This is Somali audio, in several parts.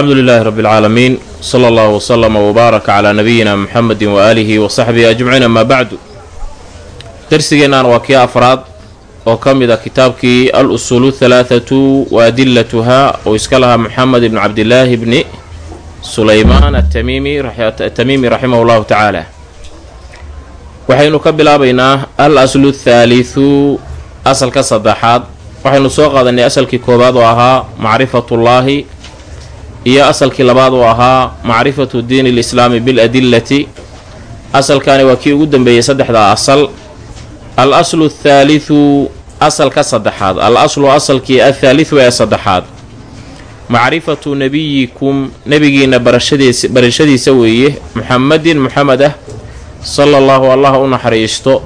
alxamdu lilaahi rabbi alcaalamiin sala allahu wasalama wbaaraka calaa nabiyina muxamedi waaalihi wa saxbihi ajmaciin amaa bacdu darsigeennan waa kii afraad oo ka mid a kitaabkii al usuulu halaathatu wa adilatuhaa oo iska lahaa moxamed ibnu cabdilaahi bni sulaymaan atamiimi raximahu llahu tacaala waxaynu ka bilaabaynaa al aslu thaalithu asalka saddexaad. Waxaynu soo qaadanay asalkii koowaad oo ahaa macrifatullaahi iyo asalkii labaad oo ahaa macrifatu diini lislaami biladillati. Asalkaani waa kii ugu dambeeyey saddexdaa asal. Al aslu athaalithu asalka saddexaad. Al aslu asalkii athaalithu ee saddexaad. Macrifatu nebiyikum nebigiina barashadiis barashadiisa weeye muxamedin muxamed ah sala allahu allah u naxariisto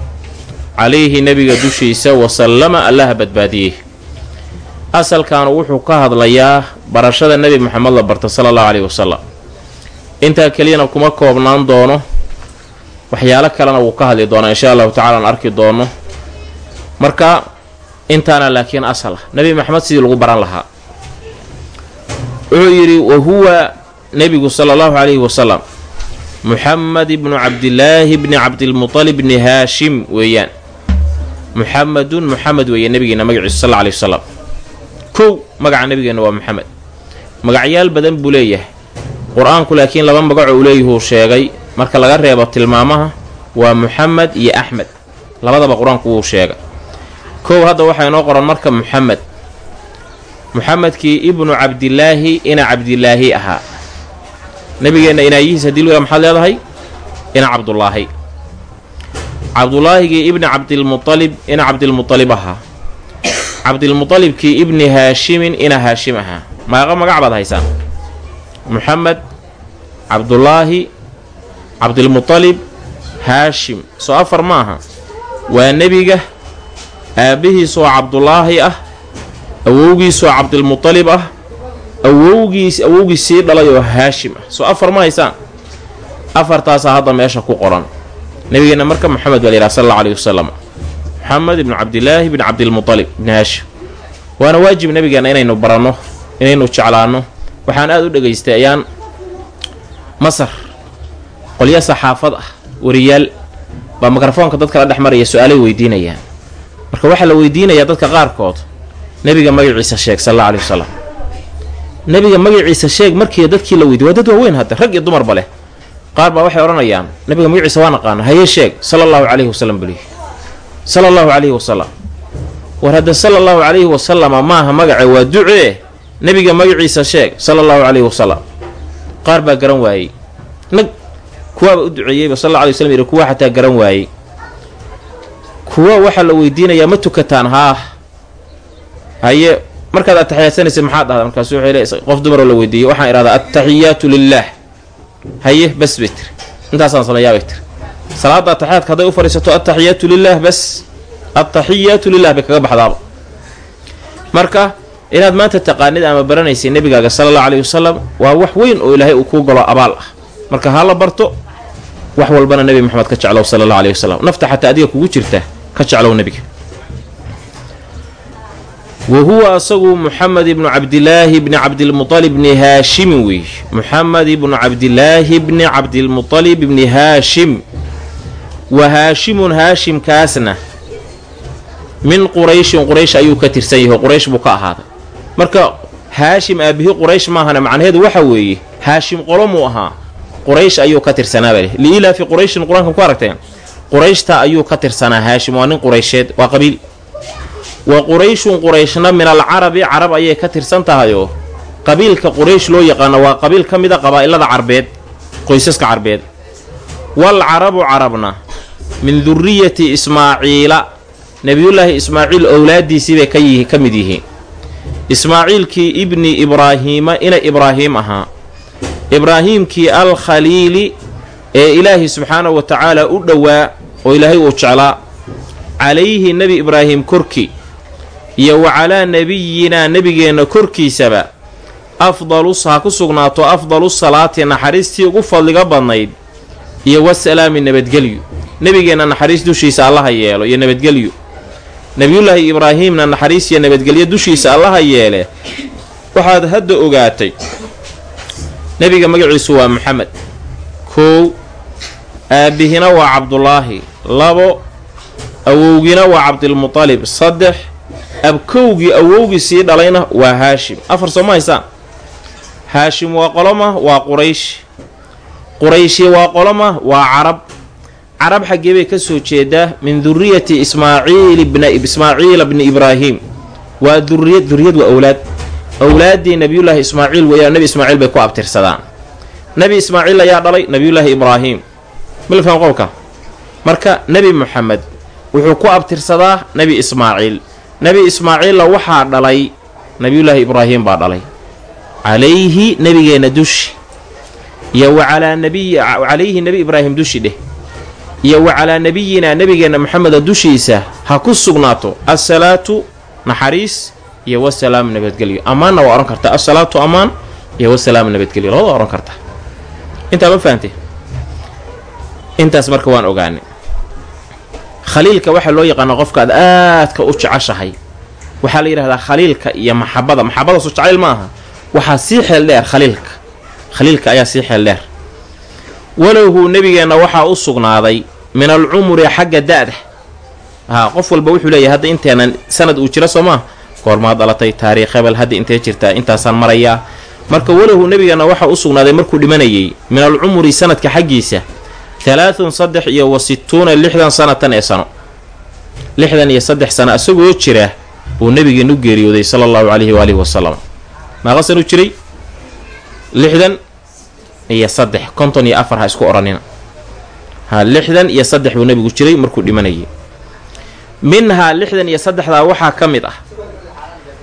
calayhi nebiga dushiisa wasallama allaha badbaadiyey asalkan wuxuu ka hadlayaa barashada nebi moxamed la barta sala allahu caleyhi wasalam intaa keliyana kuma koobnaan doono. Waxyaalo kalena wuu ka hadli doonaa insha allahu tacala aan arki doono. Marka intaana laakiin asal. Ah nebi maxamed sidii lagu baran lahaa. Wuxuu yidhi wa huwa nebigu sala allahu calayhi wasalam muxamed ibnu cabdilaahi bni cabdilmutalib bni haashim weeyaan. Muxamedun muxamed weeye nebigeena magaciisu sal aley wasalam kow magaca nebigeenna waa muxamed magacyaal badan buu leeyahay. Qur'aanku laakiin laba magaco uu leeyahuu sheegay. Marka laga reebo tilmaamaha waa muxamed iyo axmed labadaba qur'aanku wuu sheegay. Kow hadda waxaa inoo qoran marka muxamed muxamedkii ibnu cabdilaahi ina cabdilaahi ahaa. Nebigeenna inaayihiis haddii lwaa maxaad leedahay? Ina cabdulaahi cabdulaahigii ibni cabdilmualib ina cabdilmualib ahaa. Cabdilmualibkii ibni haashimin ina haashim ahaa maaqa magac baad haysaan muxamed cabdulaahi cabdilmualib haashim. Soo afar ma aha. Waa nebiga aabbihiisoo cabdulaahi ah awowgiisoo cabdilmualib ah awowgiis awowgiis sii dhalay oo haashim ah. Soo afar ma haysaan afartaasaa hadda meesha ku qoran. Nebigeenna marka moxamed baa la yidhaha sal alla alayhi wasalam moxamed ibnu cabdilaahi bni cabdilmualib ibni haashim. Waana waajib nebigeenna inaynu baranno inaynu jeclaanno waxaan aada u dhegaystay ayaan masar qolyo saxaafad ah wariyaal. Baa mikrofoonka dadka la dhex maraya su'aalay weydiinayaan. Marka waxaa la weydiinayaa dadka qaarkood nebiga magaciisa sheeg sal alla aley wasalam nebiga magaciisa sheeg markii dadkii la weydiy waa dad waaweyn hadda rag iyo dumarba leh. Qaar baa waxay odhanayaan nebiga magaciisa waa naqaana haye sheeg sala allahu calayhi wasalam belihi sala allahu calayhi wasalam war hadda sala allahu calayhi wasalama maaha magace waa ducee nebiga magaciisa sheeg sala allahu calayhi wasalam qaar baa garan waayey. Nag kuwaaba u duceeyeyba sal alla alay waslam yidhi kuwa xataa garan waayey. Kuwa waxaa la weydiinayaa ma tukataan haa haye markaad ataxiyaasanaysa maxaad dhahdaa? Markaasu wuxuu le qof dumaroo la weydiiyey waxaan idhahdaa attaxiyaatu lilaah haye bas bay tiri. Intaasaan sameeyaa bay tiri. Salaada ataxiyaadka hadday u fadhiisato attaxiyaatu lilaah bas attaxiyaatu lilah bay kaga baxdaaba. Marka inaad maanta taqaanid ama baranaysay nebigaaga sala allahu aleyhi wasalam waa wax weyn oo ilaahay uu kuu galo abaal ah. Marka ha la barto wax walbana nebi moxamed ka jeclow sala allahu aleyhi wasalam nafta xataa adiga kugu jirta ka jeclow nebiga. Wa huwa asagu muxamed ibnu cabdilaahi bni cabdilmualib bni haashimin weeye muxamed ibnu cabdilaahi bni cabdilmualib bni haashim wa haashimun haashimkaasna min qurayshin quraysh ayuu ka tirsan yahay quraysh buu ka ahaaday marka haashim aabihi quraysh maahana macnaheedu waxa weeye haashim qolo muu ahaa quraysh ayuu ka tirsanaaba liilaafi qurayshin qur'aanka ku aragteen? Qurayshta ayuu ka tirsanaa haashim waa nin quraysheed waa qabiil. Wa qurayshun qurayshna min alcarabi carab ayay ka tirsan tahayoo qabiilka quraysh loo yaqaano waa qabiil ka mida qabaa'ilada carbeed qoysaska carbeed. Wal carabu carabna min duriyati ismaaciila nebiyullaahi ismaaciil owlaadiisii bay kayihi ka mid yihiin ismaaciilkii ibni ibraahiima ina ibraahiim ahaa. Ibraahiimkii al khaliili ee ilaahi subxaanahu wa tacaala u dhowaa oo ilaahay uu jeclaa. Calayhi nebi ibraahim korkii iyo wa calaa nebiyinaa nebigeenna korkiisaba afdalus ha ku sugnaato afdalu salaati naxariistii ugu fadliga badnayd iyo wasalaami nabadgelyo nebigeenna naxariis dushiisa allaha yeelo iyo nabadgelyo nebiyullaahi ibraahiimna naxariis iyo nabadgelyo dushiisa allaha yeele waxaad hadda ogaatay nebiga magaciisu waa maxamed kow aabbihina waa cabdulaahi labo awowgina waa cabdilmutalib saddex abkowgii awowgii sii dhalayna waa haashim. Afar soo ma haysaan? Haashim waa qoloma waa quraysh. Qurayshi waa qoloma waa carab carab xaggee bay ka soo jeedaa min duriyati ismaaciil bna ismaaciila bni ibraahim. Waa duriyad duriyad waa owlaad owlaaddii nabiyullaahi ismaaciil weeyaan nebi ismaaciil bay ku abtirsadaan. Nebi ismaaciil ayaa dhalay nabiyullaahi ibraahim. Milfan qowlka marka nebi moxamed wuxuu ku abtirsadaa nebi ismaaciil. Nebi ismaaciilla waxaa dhalay nabiyullaahi ibraahim baa dhalay. Calayhi nebigeenna dushi. Iyo wa calaa nabiyi calayhi nebi ibraahim dushi dheh iyo wa calaa nebiyinaa nebigeenna maxameda dushiisa ha ku sugnaato. Assalaatu naxariis iyo wasalaamu nabadgelyo. Ammaanna waa odhan kartaa assalaatu ammaan iyo wasalaamu nabadgelyo. Labada odhan kartaa intaa ma fahamtee intaas marka waan ogaanay khaliilka waxaa loo yaqaana qofka aad aadka u jeceshahay. Waxaa la yidhahdaa khaliilka iyo maxabada. Maxabadaasu jacayl ma aha waxaa sii xeel dheer khaliilka. Khaliilka ayaa sii xeel dheer. Walowhu nebigeenna waxaa u sugnaaday min alcumri xagga da-da. Haa qof walba wuxuu leeyahay hadda inteenan sanad uu jiro soo maa goormaad dhalatay taariikh hebel hadda intee jirtaa intaasaan marayaa marka walahu nebigeenna waxaa u sugnaaday markuu dhimanayay min alcumri sanadka xaggiisa halaathun saddex iyo wa situuna lixdan sanatan ee sano. Lixdan iyo saddex sano isagoo jira buu nebigeenu geeriyooday sala allahu calayhi waalihi wasalam maaqa san u jiray? Lixdan iyo saddex konton iyo afar ha isku odhanina ha lixdan iyo saddex buu nebigu jiray markuu dhimanayay. Minhaa lixdan iyo saddexdaa waxaa ka mid ah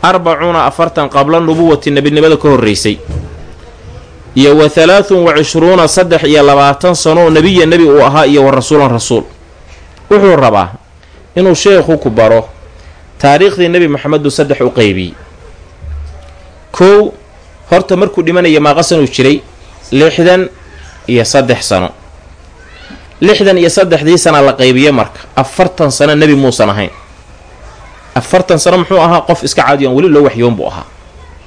arbacuuna afartan qabla nubuwati nebinimada ka horreysay iyo wa halaathun wa cishruuna saddex iyo labaatan sanoo nebiya nebi uu ahaa iyo wa rasuulan rasuul. Wuxuu rabaa inuu sheekhu ku baro taariikhdii nebi maxamed buu saddex u qeybiyey kow horta markuu dhimanaya maaqasanuu jiray lixdan iyo saddex sano lixdan iyo saddexdii sana la qaybiye marka. Afartan sano nebi muusan ahayn. Afartan sano muxuu ahaa qof iska caadiyoon weli loo waxyoon buu ahaa.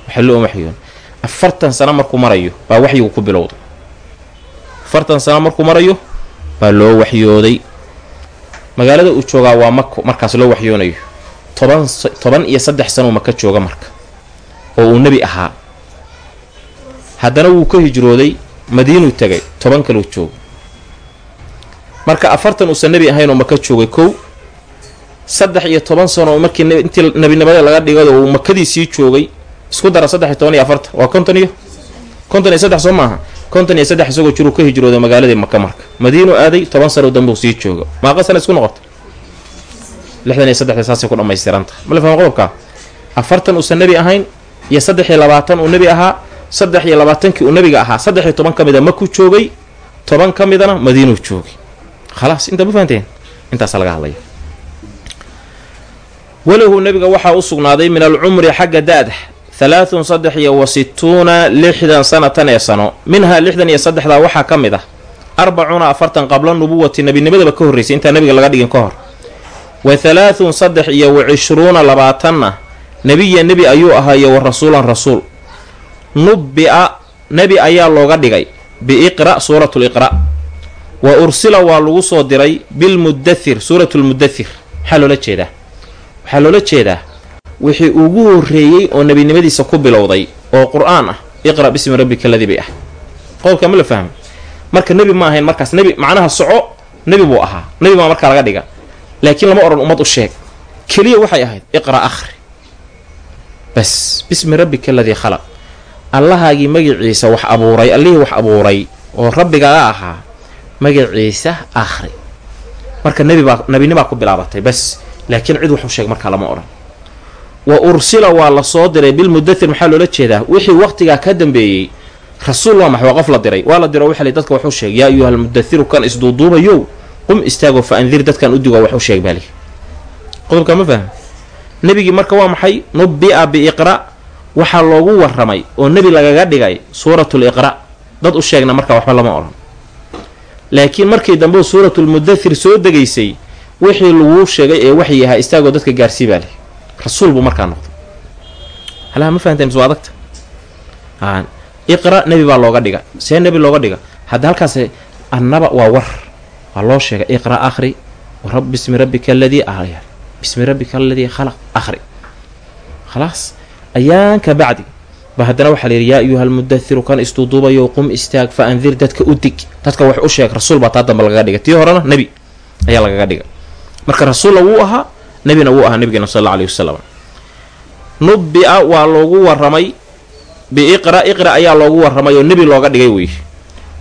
Waxa loo waxyoon. Afartan sano markuu marayo baa waxyigu ku bilowday. Afartan sano markuu marayo baa loo waxyooday. Magaalada uu joogaa waa mako markaas loo waxyoonayo. Toban toban iyo saddex sanuu maka jooga marka oo uu nebi ahaa. Haddana wuu ka hijrooday madiinuu tegay toban kaluu jooga marka afartan uusan nebi ahaynoo maka joogay kow saddex iyo toban sano markii intii nebinimada laga dhigado uu makadiisii joogay isku dara saddex iyo toban iyo afartan. Waa konton iyo? Konton iyo saddex soo maaha. Konton iyo saddex isagoo jiruu ka hijrooday magaaladii maka marka. Madiinuu aaday toban sano dambuu sii jooga maaqa sana isku noqota lixdan iyo saddexda saasay ku dhammaystiranta. Mala fahma qodobkaa? Afartan uusan nebi ahayn iyo saddex iyo labaatan uu nebi ahaa saddex iyo labaatankii uu nebiga ahaa saddex iyo toban ka mida makuu joogay toban ka midana madiinuu joogay khalaas intaa ma fahanteen laga hadlaya walahu nebiga waxaa u sugnaaday min alcumri xagga da-da halaathun saddex iyo wa situuna lixdan sanatan ee sano minhaa lixdan iyo saddexdaa waxaa ka mid ah arbacuuna afartan qabla nubuwati nebinimadaba ka horreysay intaa nebiga laga dhigin ka hor wa halaathun saddex iyo wa cishruuna labaatanna nebiya nebi ayuu ahaayo wa rasuulan rasuul nubbi-a nebi ayaa looga dhigay biiqra' suuratu liqra' wa ursila waa lagu soo diray bilmudathir suuratu lmudathir maxaa loola jeedaa. Waxaa loola jeedaa wixii ugu horreeyey oo nebinimadiisa ku bilowday oo qur'aan ah. Iqra' bismi rabbika aladii bay ah qodobka ma la fahmo marka nebi ma ahayn markaas nebi macnaha soco nebi buu ahaa. Nebi baa markaa laga dhiga. Laakiin lama odhan ummad u sheeg. Keliya waxay ahayd iqra' akhri. Bas bismi rabbika aladii khalaq. Allahaagii magaciisa wax abuuray allihii wax abuuray oo rabbigaga ahaa magaciisa akhri. Marka nebibaa nebinimaa ku bilaabatay bas. Laakiin cid waxu sheeg markaa lama odhan wa ursila waa la soo diray bilmudathir maxaa loola jeedaa? Wixii waqtigaa ka dambeeyey rasuul waa maxay waa qof la diray. Waa la diro waxa li dadka waxu sheeg yaa ayuha almudathiru kan isduuduubayow qum istaagoo fa andir dadkan u digoo waxu sheeg baali qodobka ma faham nebigii marka waa maxay? Nubbi-a biiqra' waxaa loogu waramay oo nebi lagaga dhigay suuratul iqra' dad u sheegna markaa waxba lama odhan laakiin markii dambe suuratulmudathir soo degaysay wixii laguu sheegay ee waxyi ahaa istaagoo dadka gaarsii baa leh. Rasuul buu markaa noqday. Halaha ma fahanteen mis waa adagta iqra nebi baa looga dhiga. See nebi looga dhiga. Hadda halkaas annaba waa war waa loo sheegay. Iqra akhri bismi rabbika aladii bismi rabbika aladii khalaq akhri. Khalaas ayaan ka bacdi ba haddana waxaa la yidhi yaa ayuha almudathiru kan istuuduubayo qum istaag fa andir dadka u dig. Dadka wax u sheeg rasuul baa taa dambe lagaga dhiga tii horena nebi ayaa lagaga dhiga marka rasuulna wuu ahaa nebina wuu ahaa nabigeena sal alla aleyhi wasalam nubbi-a waa loogu waramay biiqra iqra ayaa loogu waramay oo nebi looga dhigay wey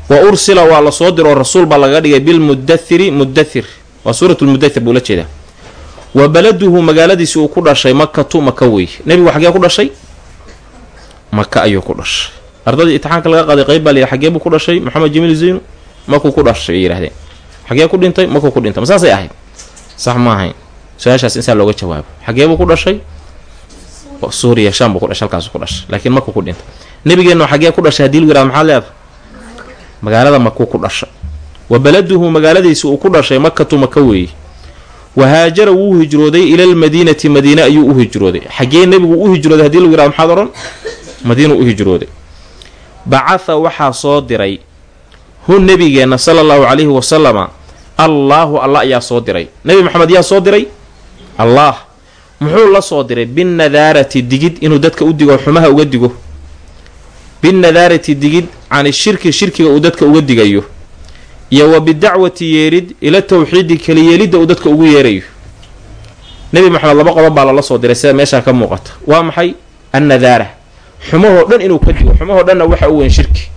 wa ursila waa la soo diroo rasuul baa lagaga dhigay bilmudathiri mudathir waa suurat lmudathir buu la jeedaa. Wa baladuhu magaaladiisi uu ku dhashay makatu maka wey nebigu xagee ku dhashay maka ayuu ku dhashay. Ardadii itixaanka laga qaaday qeyb baa la yidhi xagee buu ku dhashay? Maxamed jamiil zeynu makuu ku dhashay? ay yidhahdeen xagee ku dhintay? Makuu ku dhintay. Ma ahayd. Sax ma ahayn. Su'aashaas insaa looga jawaabo. Xagee buu ku dhashay? Suuriya sham buu ku dhashay halkaasu ku dhashay. Laakiin makuu ku dhintay. Nebigeenna xagee ku dhashay haddii lagu yiraahdo maxaad leedahay? Magaalada makuu ku dhashay wa baladuhu magaaladiisi uu ku dhashay makatu maka weeye wahaajara wuu hijrooday ila lmadiinati madiine ayuu u hijrooday. Xaggee nebigu u hijrooday haddii lagu yiraahdo maxaad odhan madiinu u hijrooday. Bacatha waxaa soo diray hu nebigeenna sala allahu calayhi wasalama allaahu alla ayaa soo diray. Nebi maxamed yaa soo diray? Allaah muxuu la soo diray? Binnadaarati digid inuu dadka u digo xumaha uga digo. Binnadaarati digid cani shirki shirkiga uu dadka uga digayo. Iyo wa bidacwati yeerid ila tawxiidi keliyeelidda uu dadka ugu yeerayo. Nebi maxamed laba qodob baa lala soo diray sida meeshaa ka muuqata. Waa maxay? Annadaara xumahoo dhan inuu ka digo xumahoo dhanna waxa u weyn shirki.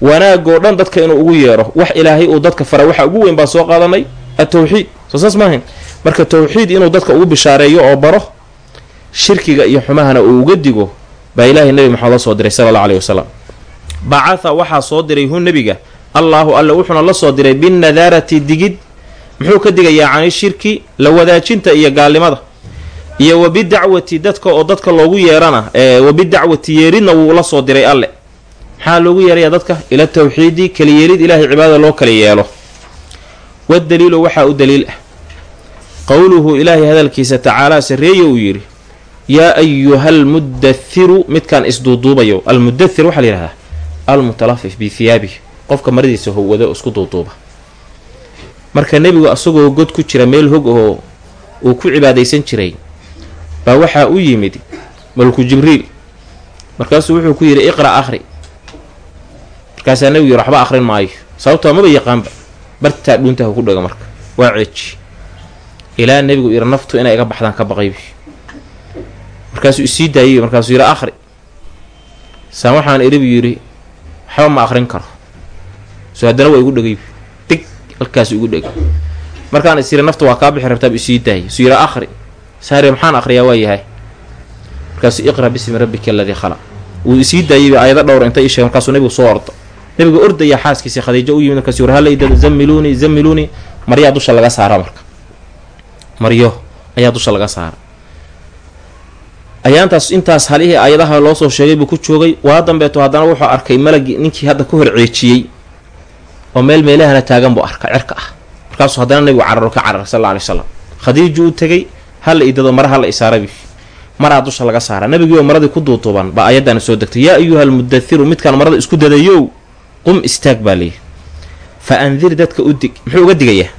Wanaagoo dhan dadka inuu ugu yeero wax ilaahay uu dadka fara waxa ugu weyn baan soo qaadanay atawxiid soo saas maahayn marka tawxiid inuu dadka ugu bishaareeyo oo baro shirkiga iyo xumahana uu uga digo baa ilaahay nebi maxamed soo diray sala alla aleyhi wasalam bacatha waxaa soo diray hu nebiga allaahu alle wuxuuna la soo diray binnadaarati digid. Muxuu ka digayaa cani shirki la wadaajinta iyo gaalnimada iyo wa bidacwati dadka oo dadka loogu yeerana wa bidacwati yeeridna wuu la soo diray alle. Maxaa loogu yeerayaa dadka? Ila tawxiidi kaliyeelid ilaahay cibaadada loo kala yeelo. Wadaliilu waxaa u daliil ah. Qowluhu ilaahay hadalkiisa tacaalaa sarreeye uu yidhi yaa ayuha almudathiru midkaan isduuduubayo. Almudathir waxaa la yihahdaa almutalafif bihiyaabihi qofka maradiisa howwado oo isku duuduuba. Marka nebigu asagoo god ku jira meel hog oo uu ku cibaadaysan jiray baa waxaa u yimid malku jibriil. Markaasuu wuxuu ku yidhi iqra' akhri. Markaasaa nebigu yidhi waxba akhrin maayo. Sababtoo maba yaqaanba bartaa dhuuntaha ku dhaga marka waa ceeji ilaa nebigu yidhi naftu inay iga baxdaan ka baqaybi markaasuu isii daayay markaasuu yidhi akhri. Saan waxaan idhi buu yidhi waxba ma akhrin karo. So haddana waa igu dhegaybi dig halkaasu igu dhegay. Markaan is naftu waa kaa bixi rabtaab isii daayay. Suu yidhi akhri saare maxaan akhriyaa waa yahay. Markaasuu iqra bismi rabbika aladii khalaq. Wuu isii daayayba aayado dhowr inta ii markaasuu nebigu soo orda nebiga ordaya xaaskiisii khadiijo u yimid markaasuu yidhi halla idada zammiluunii zammiluunii maryaa dusha laga saara marka. Maryo ayaa dusha laga saara ayaantaas intaas halihii aayadaha loo soo sheegay buu ku joogay. Waa dambeeto haddana wuxuu arkay malagii ninkii hadda ka hor ceejiyey oo meel meelahana taagan buu arka cerka ah. Markaasuu haddana nebigu cararo ka carar sal alla alay slam khadiiju u tegey hala idado mara hala isaarabi maraa dusha laga saara. Nebigiioo maradii ku duuduuban baa ayaddaana soo degtay yaa ayuha almudathiru midkaan marada isku dadayow qum istaag baa leeyihi fa andir dadka u dig muxuu uga digayaa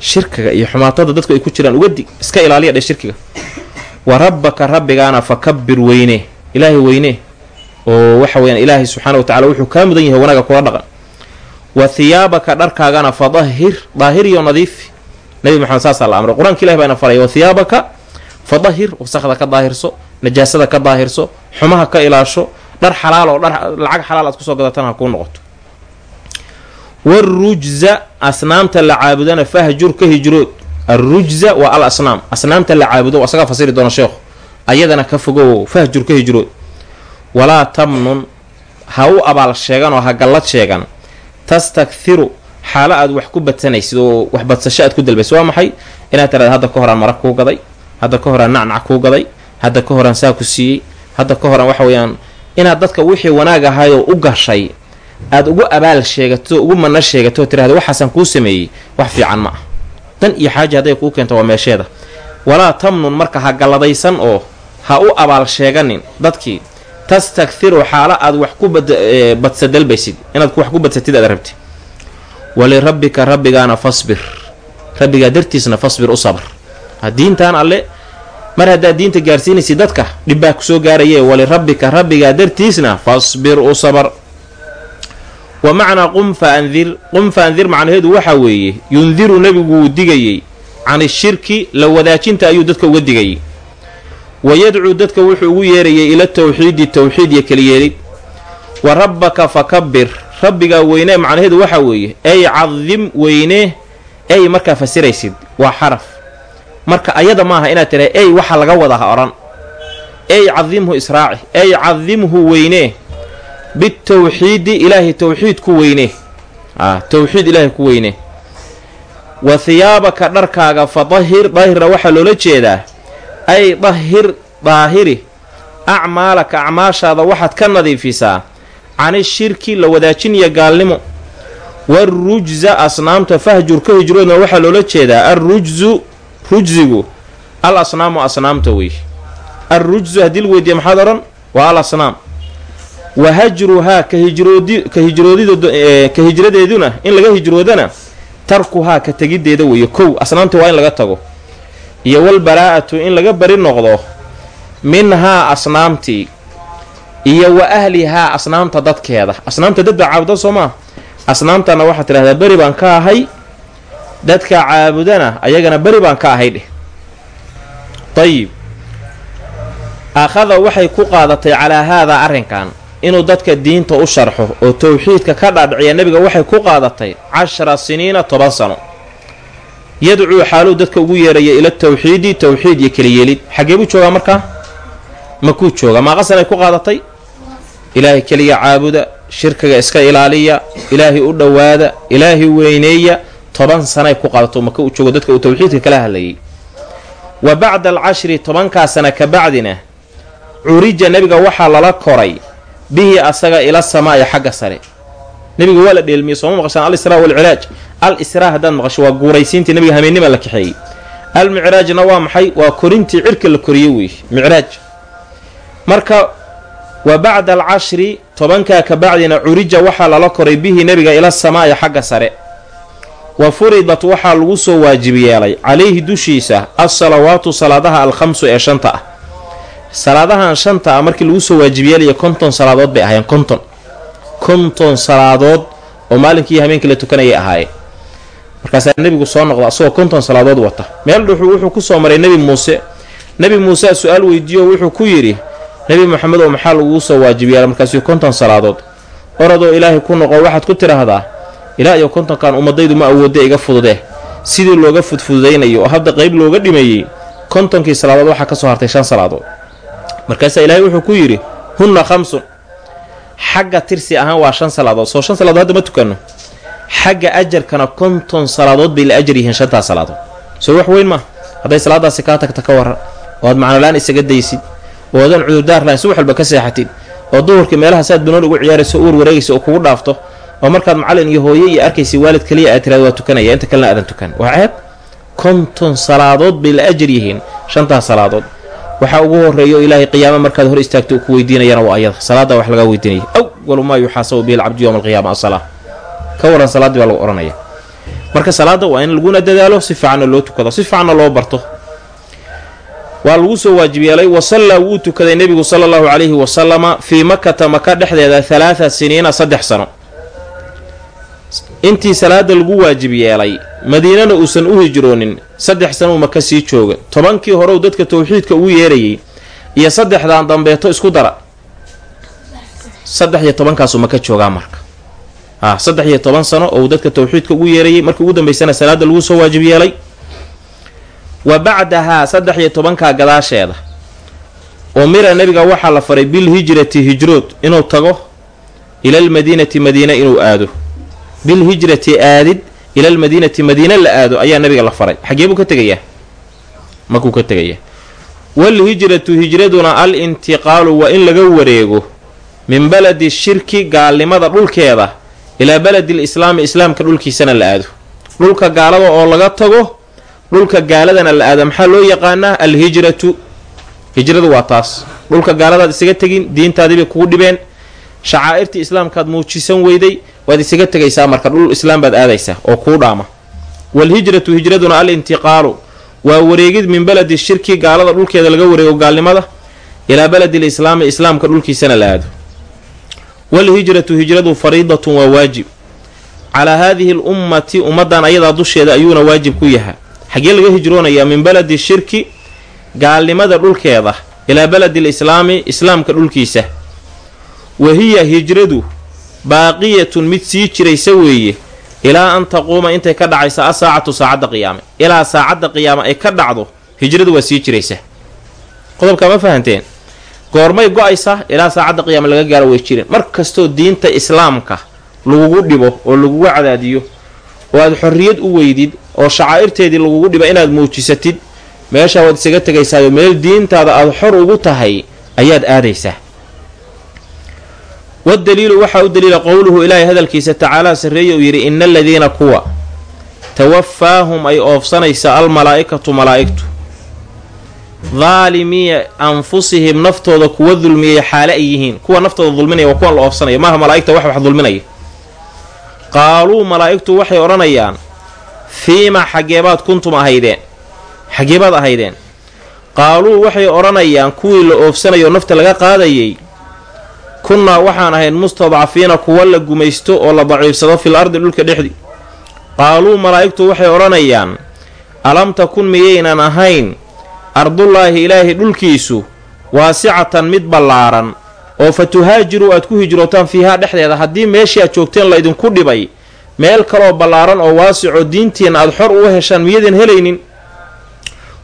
shirkiga iyo xumaatada dadku ay ku jiraan uga dig iska ilaaliya dhe shirkiga. Wa rabbaka rabbigaana fakabir weyne ilaahay weyne oo waxa weyaan ilaahay subxaana wa tacala wuxuu kaa mudan yahay wanaaga kula dhaqan. Wa hiyaabaka dharkaagana fadahir daahiriyo nadiifi nabi maxamed saasaa la amray qur'aanka ilahi baana faraya wa hiyaabaka fadahir wasakda ka daahirso najaasada ka daahirso xumaha ka ilaasho dhar xalaal oo dhar lacag xalaal aad ku soo gadatana ha kuu noqoto. Warujza asnaamta la caabudana fahjur ka hijrood. Arrujza waa al asnaam asnaamta la caabudo asagaa fasiri doona sheekhu ayadana ka fogow fahjur ka hijrood. Walaa tamnun ha u abaal sheegan oo ha gallad sheegan. Tastakhiru xaalo aad wax ku badsanaysid oo wax badsasho aad ku dalbaysid waa maxay? Inaad tiraada hadda ka horaan mara kuu gaday hadda ka horaan nacnac kuu gaday hadda ka horaan saa ku siiyey hadda ka horaan waxa weeyaan inaad dadka wixii wanaag ahaayoo u gashay aada ugu abaal sheegato ugu mana sheegato tirahda waxaasaan kuu sameeyey wax fiican ma ah dan iyo xaaja hadday kuu keento waa meesheeda. Walaa tamnun marka ha galladaysan oo ha u abaal sheeganin dadkii tastakhiru xaalo aad wax ku badsadalbaysid inaad wax ku badsatid aad rabti walirabbika rabbigaana fasbir. Rabbigaa dartiisna fasbir u sabr diintan alle mar haddaad diinta gaarsiinaysid dadka dhibbaa ku soo gaaraye walirabbika rabbigaa dartiisna fasbir u sabr wa macnaa qum fa andir qum fa andir macnaheedu waxaa weeye yundiru nebigu wuu digayey. Can ishirki la wadaajinta ayuu dadka uga digayay wa yadcuu dadka wuxuu ugu yeerayay ila tawxiidi towxiid iyo keliyeelid. Wa rabbaka fakabir rabbigaa weynee macnaheedu waxaa weeye ey cadim weyne ey markaa fasiraysid waa xaraf. Marka ayada maaha inaad tira ey waxa laga wada ha odhan. Ey cadimhu israaci ey cadimhu weynee bitawxiidi ilaahay towxiid ku weyne towxiid ilaahay ku weyne. Wa hiyaabaka dharkaaga fa dahir daahirna waxaa loola jeedaa ay dahir daahiri acmaalaka acmaashaada waxaad ka nadiifisaa cani shirki la wadaajinaya gaalnimo. Warujza asnaamta fahjur ka hijroodna waxaa loola jeedaa arrujzu rujzigu al asnaamu asnaamta wey arrujzu haddii la weydiiya maxaad odhan? Waa al asnaam wa hajruhaa ka hijroodi ka hijroodid ka hijradeeduna in laga hijroodana tarkuhaa ka tegiddeeda weeye. Kow asnaamta waa in laga tago. Iyo walbaraa'atu in laga bari noqdo minhaa asnaamtii iyo wa ahlihaa asnaamta dadkeeda. Asnaamta dad baa caabuda soo maa asnaamtana waxaad tidhahdaa beri baan ka ahay dadka caabudana ayagana beri baan ka ahay dheh. Dayib akhada waxay ku qaadatay calaa haadaa arrinkan inuu dadka diinta u sharxo oo towxiidka ka dhaadhiciya nebiga waxay ku qaadatay cashara siniina toban sano. Yadcuu xaaluu dadka ugu yeeraya ila tawxiidi towxiid iyo keliyeelid. Xaggee buu joogaa markaa? Makuu joogaa. Maaqasanay ku qaadatay ilaahay keliga caabuda shirkiga iska ilaaliya ilaahay u dhowaada ilaahay weyneeya toban sanay ku qaadato maka u joogo dadka uu towxiidka kala hadlayay. Wa bacda alcashri tobankaa sana ka bacdina curija nebiga waxaa lala koray bihi asaga ila samaa'i xagga sare. Nebiga waa la dheelmiyey sooma maqashaan al israa walciraaj. Al israa haddaad maqasho waa guuraysiintii nebiga hameennima la kaxeeyey. Al micraajna waa maxay? Waa korintii cirka la koriye weeye micraaj. Marka wa bacda alcashri tobankaa ka bacdina curija waxaa lala koray bihi nebiga ila samaa'i xagga sare. Wa furidat waxaa lagu soo waajib yeelay calayhi dushiisa alsalawaatu salaadaha alkhamsu ee shanta. Ah salaadahan shanta ah markii lagu soo waajib yeelaya konton salaadood bay ahaayeen konton. Konton salaadood oo maalinkii habeenkii la tukanayay ahaayeen. Markaasaa nebigu soo noqda asagoo konton salaadood wata. Meel dhuxuu wuxuu ku soo maray nebi muuse. Nebi muusea su'aal weydiiyo wuxuu ku yidhi nebi moxamed oo maxaa laguu soo waajib yeela markaasuu konton salaadood? Oradoo ilaahay ku noqo waxaad ku tidhaahdaa ilaa iyo kontonkan ummadaydu ma awoodda iga fududee? Sidii looga fudfududaynayo oo hadda qayb looga dhimeeyey kontonkii salaadood waxaa ka soo hartay shan salaadood. Markaasaa ilaahay wuxuu ku yidhi hunna khamsun xagga tirsi ahaan waa shan salaadood soo shan salaadood hadda ma tukanno. Xagga ajarkana konton salaadood bay la ajar yihiin shantaas salaadood. Soo wax weyn maa hadday salaadaasi kaa tagta ka waran oo aad macnolaan isaga daysid oo adan cudurdaar lahayn subax walba ka seexatid oo duhurkii meelaha saad banoon ugu ciyaarayso uur wareegaysa oo kugu dhaafto oo markaad macallin iyo hooye iyo arkaysa waalid kaliya aad tiraad waa tukanaya inta kalena aadan tukan. Waa ceeb? Konton salaadood bay la ajar yihiin shantaas salaadood. Waxaa ugu horreeya oo ilaahay qiyaama markaad hor istaagto ku weydiinayana waa ayada. Salaaddaa wax lagaa weydiinaya awalu maa yuxaasabu bihi alcabdu yowma alqiyaama asalaa ka waran salaaddii baa lagu odhanaya marka salaadda waa in laguna dadaalo si fiicanna loo tukado si fiicanna loo barto waa lagu soo waajib yeelay wasallaa wuu tukaday nebigu sala allahu calayhi wasalama fii makata maka dhexdeeda halaata siniina saddex sano. Intii salaada lagu waajib yeelay madiinana uusan u hijroonin saddex sanuu maka sii jooga. Tobankii horew dadka towxiidka ugu yeerayay iyo saddexdan dambeeto isku dara. Saddex iyo tobankaasuu maka joogaa marka. Ah saddex iyo toban sano oo uu dadka towxiidka ugu yeerayay markii ugu dambaysana salaada lagu soo waajib yeelay wa bacdahaa saddex iyo tobankaa gadaasheeda umira nebiga waxaa la faray bilhijrati hijrood inuu tago ilalmadiinati madiina inuu aado. Bilhijrati aadid ilalmadiinati madiina la aado ayaa nabiga la faray. Xaggee buu ka tegayaa makuu ka tegayaa walhijratu hijraduna al intiqaalu waa in laga wareego min baladi shirki gaalnimada dhulkeeda ilaa baladi lislaami islaamka dhulkiisana la aado. Dhulka gaalada oo laga tago dhulka gaaladana la aado maxaa loo yaqaanaa alhijratu? Hijradu waa taas. Dhulka gaaladaad isaga tegin diintaadiibay kugu dhibeen. Shacaa'irtii islaamkaad muujisan weyday waad isaga tegaysaa marka dhul islaam baad aadaysaa oo kuu dhaama. Walhijratu hijraduna al intiqaalu waa wareegid min beledi shirki gaalada dhulkeeda laga wareego gaalnimada ilaa beledil islaami islaamka dhulkiisana la aado. Walhijratu hijradu fariidatun waa waajib. Calaa haadihi l ummati ummaddan ayadaa dusheeda ayuuna waajib ku yahaa xaggee laga hijroonayaa min beledi shirki gaalnimada dhulkeeda ilaa beledi lislaami islaamka dhulkiisa. Wa hiya hijradu baaqiyatun mid sii jiraysa weeye ilaa an taquuma intay ka dhacaysa asaacatu saacadda qiyaame. Ilaa saacadda qiyaame ay ka dhacdo hijradu waa sii jiraysa. Qodobkaa ma fahanteen? Goormay go'aysa ilaa saacadda qiyaame laga gaaro way jireen. Mar kastoo diinta islaamka lagugu dhibo oo lagugu cadaadiyo oo aad xorriyad u weydid oo shacaa'irteedii lagugu dhibo inaad muujisatid meeshaa waad isaga tegaysaayo meel diintaada aada xor ugu tahay ayaad aadaysaa. Wadaliilu waxaa u daliila qowluhu ilaahay hadalkiisa tacaalaa sarreeye uu yidhi ina aladiina kuwa tawafaahum ay oofsanaysa almalaa'ikatu malaa'igtu daalimiya anfusihim naftooda kuwa dulmiyay xaale ay yihiin. Kuwa naftooda dulminaya waa kuwan la oofsanaya maaha malaa'igta wax wax dulminaya qaaluu malaa'igtu waxay odhanayaan fiima xaggeebaad kuntum ahaydeen xaggeebaad ahaydeen. Qaaluu waxay odhanayaan kuwii la oofsanayo nafta laga qaadayay kunnaa waxaan ahayn mustadcafiina kuwa la gumaysto oo la daciifsado fil ardi dhulka dhexdii qaaluu malaa'igtu waxay odhanayaan alam takun miyaynan ahayn ardullaahi ilaahi dhulkiisu waasicatan mid ballaaran oo fa tuhaajiruu aad ku hijrootaan fiihaa dhexdeeda. Haddii meeshii aad joogteen laydinku dhibay meel kaloo ballaaran oo waasicoo diintiinna aad xor uga heshaan miyadan helaynin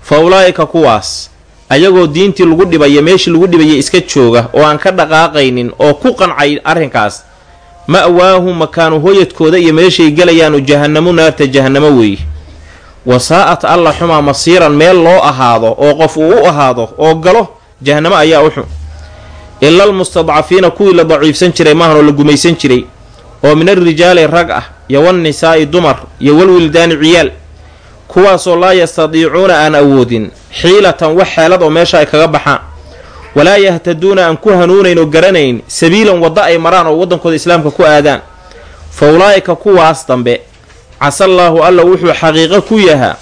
fa ulaa'ika kuwaas ayagoo diintii lagu dhibaya meeshii lagu dhibaya iska jooga oo aan ka dhaqaaqaynin oo ku qancay arrinkaas ma'waahu makaanu hoyadkooda iyo meeshay gelayaanu jahannamu naarta jahannamo weeye wasaa'at alla xumaa masiiran meel loo ahaado oo qof uu u ahaado oo galo jahannamo ayaa u xun ila almustadcafiina kuwii la daciifsan jiray maahan oo la gumaysan jiray oo min alrijaali rag ah iyo wannisaa'i dumar iyo walwildaani ciyaal kuwaasoo laa yastadiicuuna aan awoodin xiilatan wax xeelad oo meesha ay kaga baxaan. Walaa yahtaduuna aan ku hanuunayn oo garanayn sabiilan waddo ay maraan oo waddankooda islaamka ku aadaan. Fa ulaa'ika kuwaas dambe casallaahu alla wuxuu xaqiiqo ku yahaa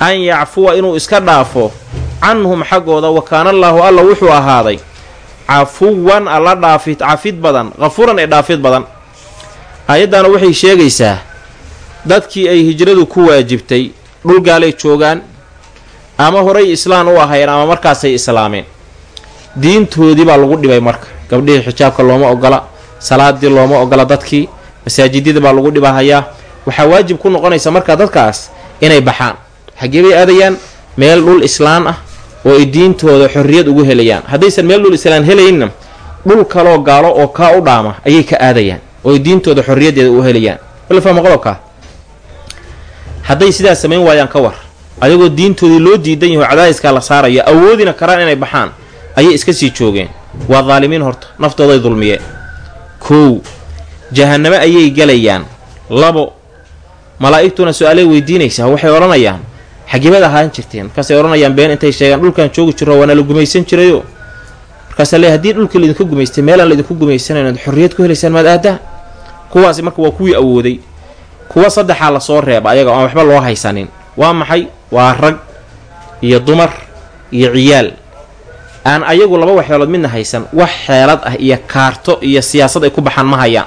an yacfuwa inuu iska dhaafo canhum xaggooda wa kaanallaahu alla wuxuu ahaaday cafuwan alla dhaafid cafid badan qafuran ee dhaafid badan. Aayaddaana waxay sheegaysaa dadkii ay hijradu ku waajibtay dhul gaalay joogaan ama horay islaan u ahayn ama markaasay islaameen. Diintoodii baa lagu dhibay marka. Gabdhihii xijaabka looma ogola salaadii looma ogola dadkii masaajidada baa lagu dhibahayaa. Waxaa waajib ku noqonaysa markaa dadkaas inay baxaan. Xaggee bay aadayaan meel dhul islaan ah oo ay diintooda xorriyad ugu helayaan. Haddaysan meel dhul islaan helaynna dhul kaloo gaalo oo kaa u dhaama ayay ka aadayaan oo ay diintooda xorriyaddeeda u helayaan. Qodobkaa hadday sidaas samayn waayaan ka war. Ayagoo diintoodii loo diidan yaho cadaadiskaa la saarayo awoodina karaan inay baxaan ayay iska sii joogeen. Waa daalimiin horta naftooday dulmiyeen. Kow jahannamo ayay gelayaan labo malaa'igtuna su'aalay weydiinaysaa waxay odhanayaan xagibaad ahaan jirteen. Markaasay odhanayaan been intay sheegaan dhulkaan joogi jiro waana la gumaysan jirayo. Markaasaa le haddii dhulkii laydinku gumaystay meelaan laydinku gumaysanayn ad xorriyad ku helaysaan maad aadaan kuwaasi marka waa kuwii awooday. Kuwa saddexaa la soo reeba ayaga aan waxba loo haysanin. Waa maxay? Waa rag iyo dumar iyo ciyaal. Aan ayagu laba waxyeelood midna haysan. Wax xeelad ah iyo kaarto iyo siyaasad ay ku baxaan ma hayaan.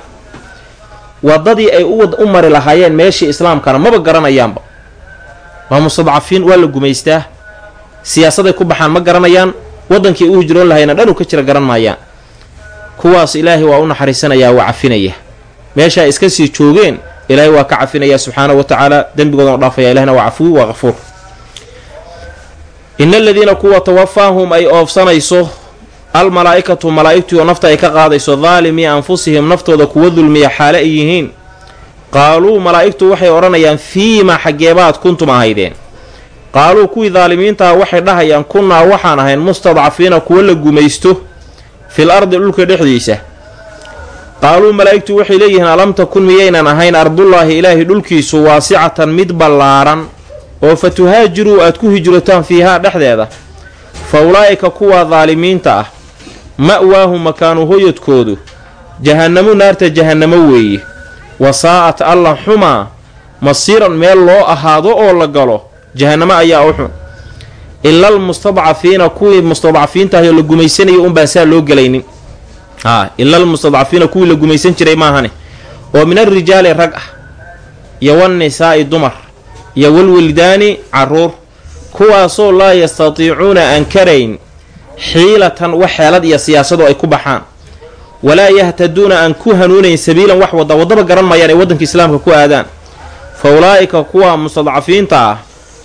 Waddadii ay u mari lahaayeen meeshii islaamkana maba garanayaanba waa mustadcafiin waa la gumaystaa. Siyaasaday ku baxaan ma garanayaan. Waddankii u hijroon lahayna dhanuu ka jira garan maayaan kuwaas ilaahay waa u naxariisanayaa waa cafinaya. Meeshaa iska sii joogeen ilaahay waa ka cafinaya subxaanahu wa tacaala. Dembigoodana dhaafaya ilahna waa cafuwi waa qafuur ina aladiina kuwa tawafaahum ay oofsanayso almalaa'ikatu malaa'igtii oo nafta ay ka qaadayso daalimii anfusihim naftooda kuwa dulmiya xaale ay yihiin qaaluu malaa'igtu waxay odhanayaan fiima xaggeebaad kuntum ahaydeen qaaluu kuwii daalimiintaha waxay dhahayaan kunnaa waxaan ahayn mustadcafiina kuwa la gumaysto fil ardi dhulka dhexdiisa qaaluu malaa'igtu waxay leeyihiin alam takun miyaynan ahayn ardullaahi ilaahi dhulkiisu waasicatan mid ballaaran oo fa tuhaajiruu aad ku hijrotaan fiihaa dhexdeeda fa ulaa'ika kuwa daalimiinta ah ma'waahu makaanu hoyadkoodu jahannamu naarta jahannamo weeye wasaa'at alla xumaa masiiran meel loo ahaado oo la galo jahannamo ayaa u xun. Ila almustadcafiina kuwii mustadcafiinta ahyo la gumaysanaya unbaan saa loo gelaynin. Haa ila almustadcafiina kuwii la gumaysan jiray maahane. Oo min alrijaali rag ah iyo wannisaa'i dumar iyo walwildaani carruur kuwaasoo laa yastatiicuuna aan karayn xiilatan wax xeelad iyo siyaasadu ay ku baxaan walaa yahtaduuna aan ku hanuunayn sabiilan wax wadda waddaba garan mayaan ay waddanka islaamka ku aadaan. Fa ulaa'ika kuwa mustadcafiinta ah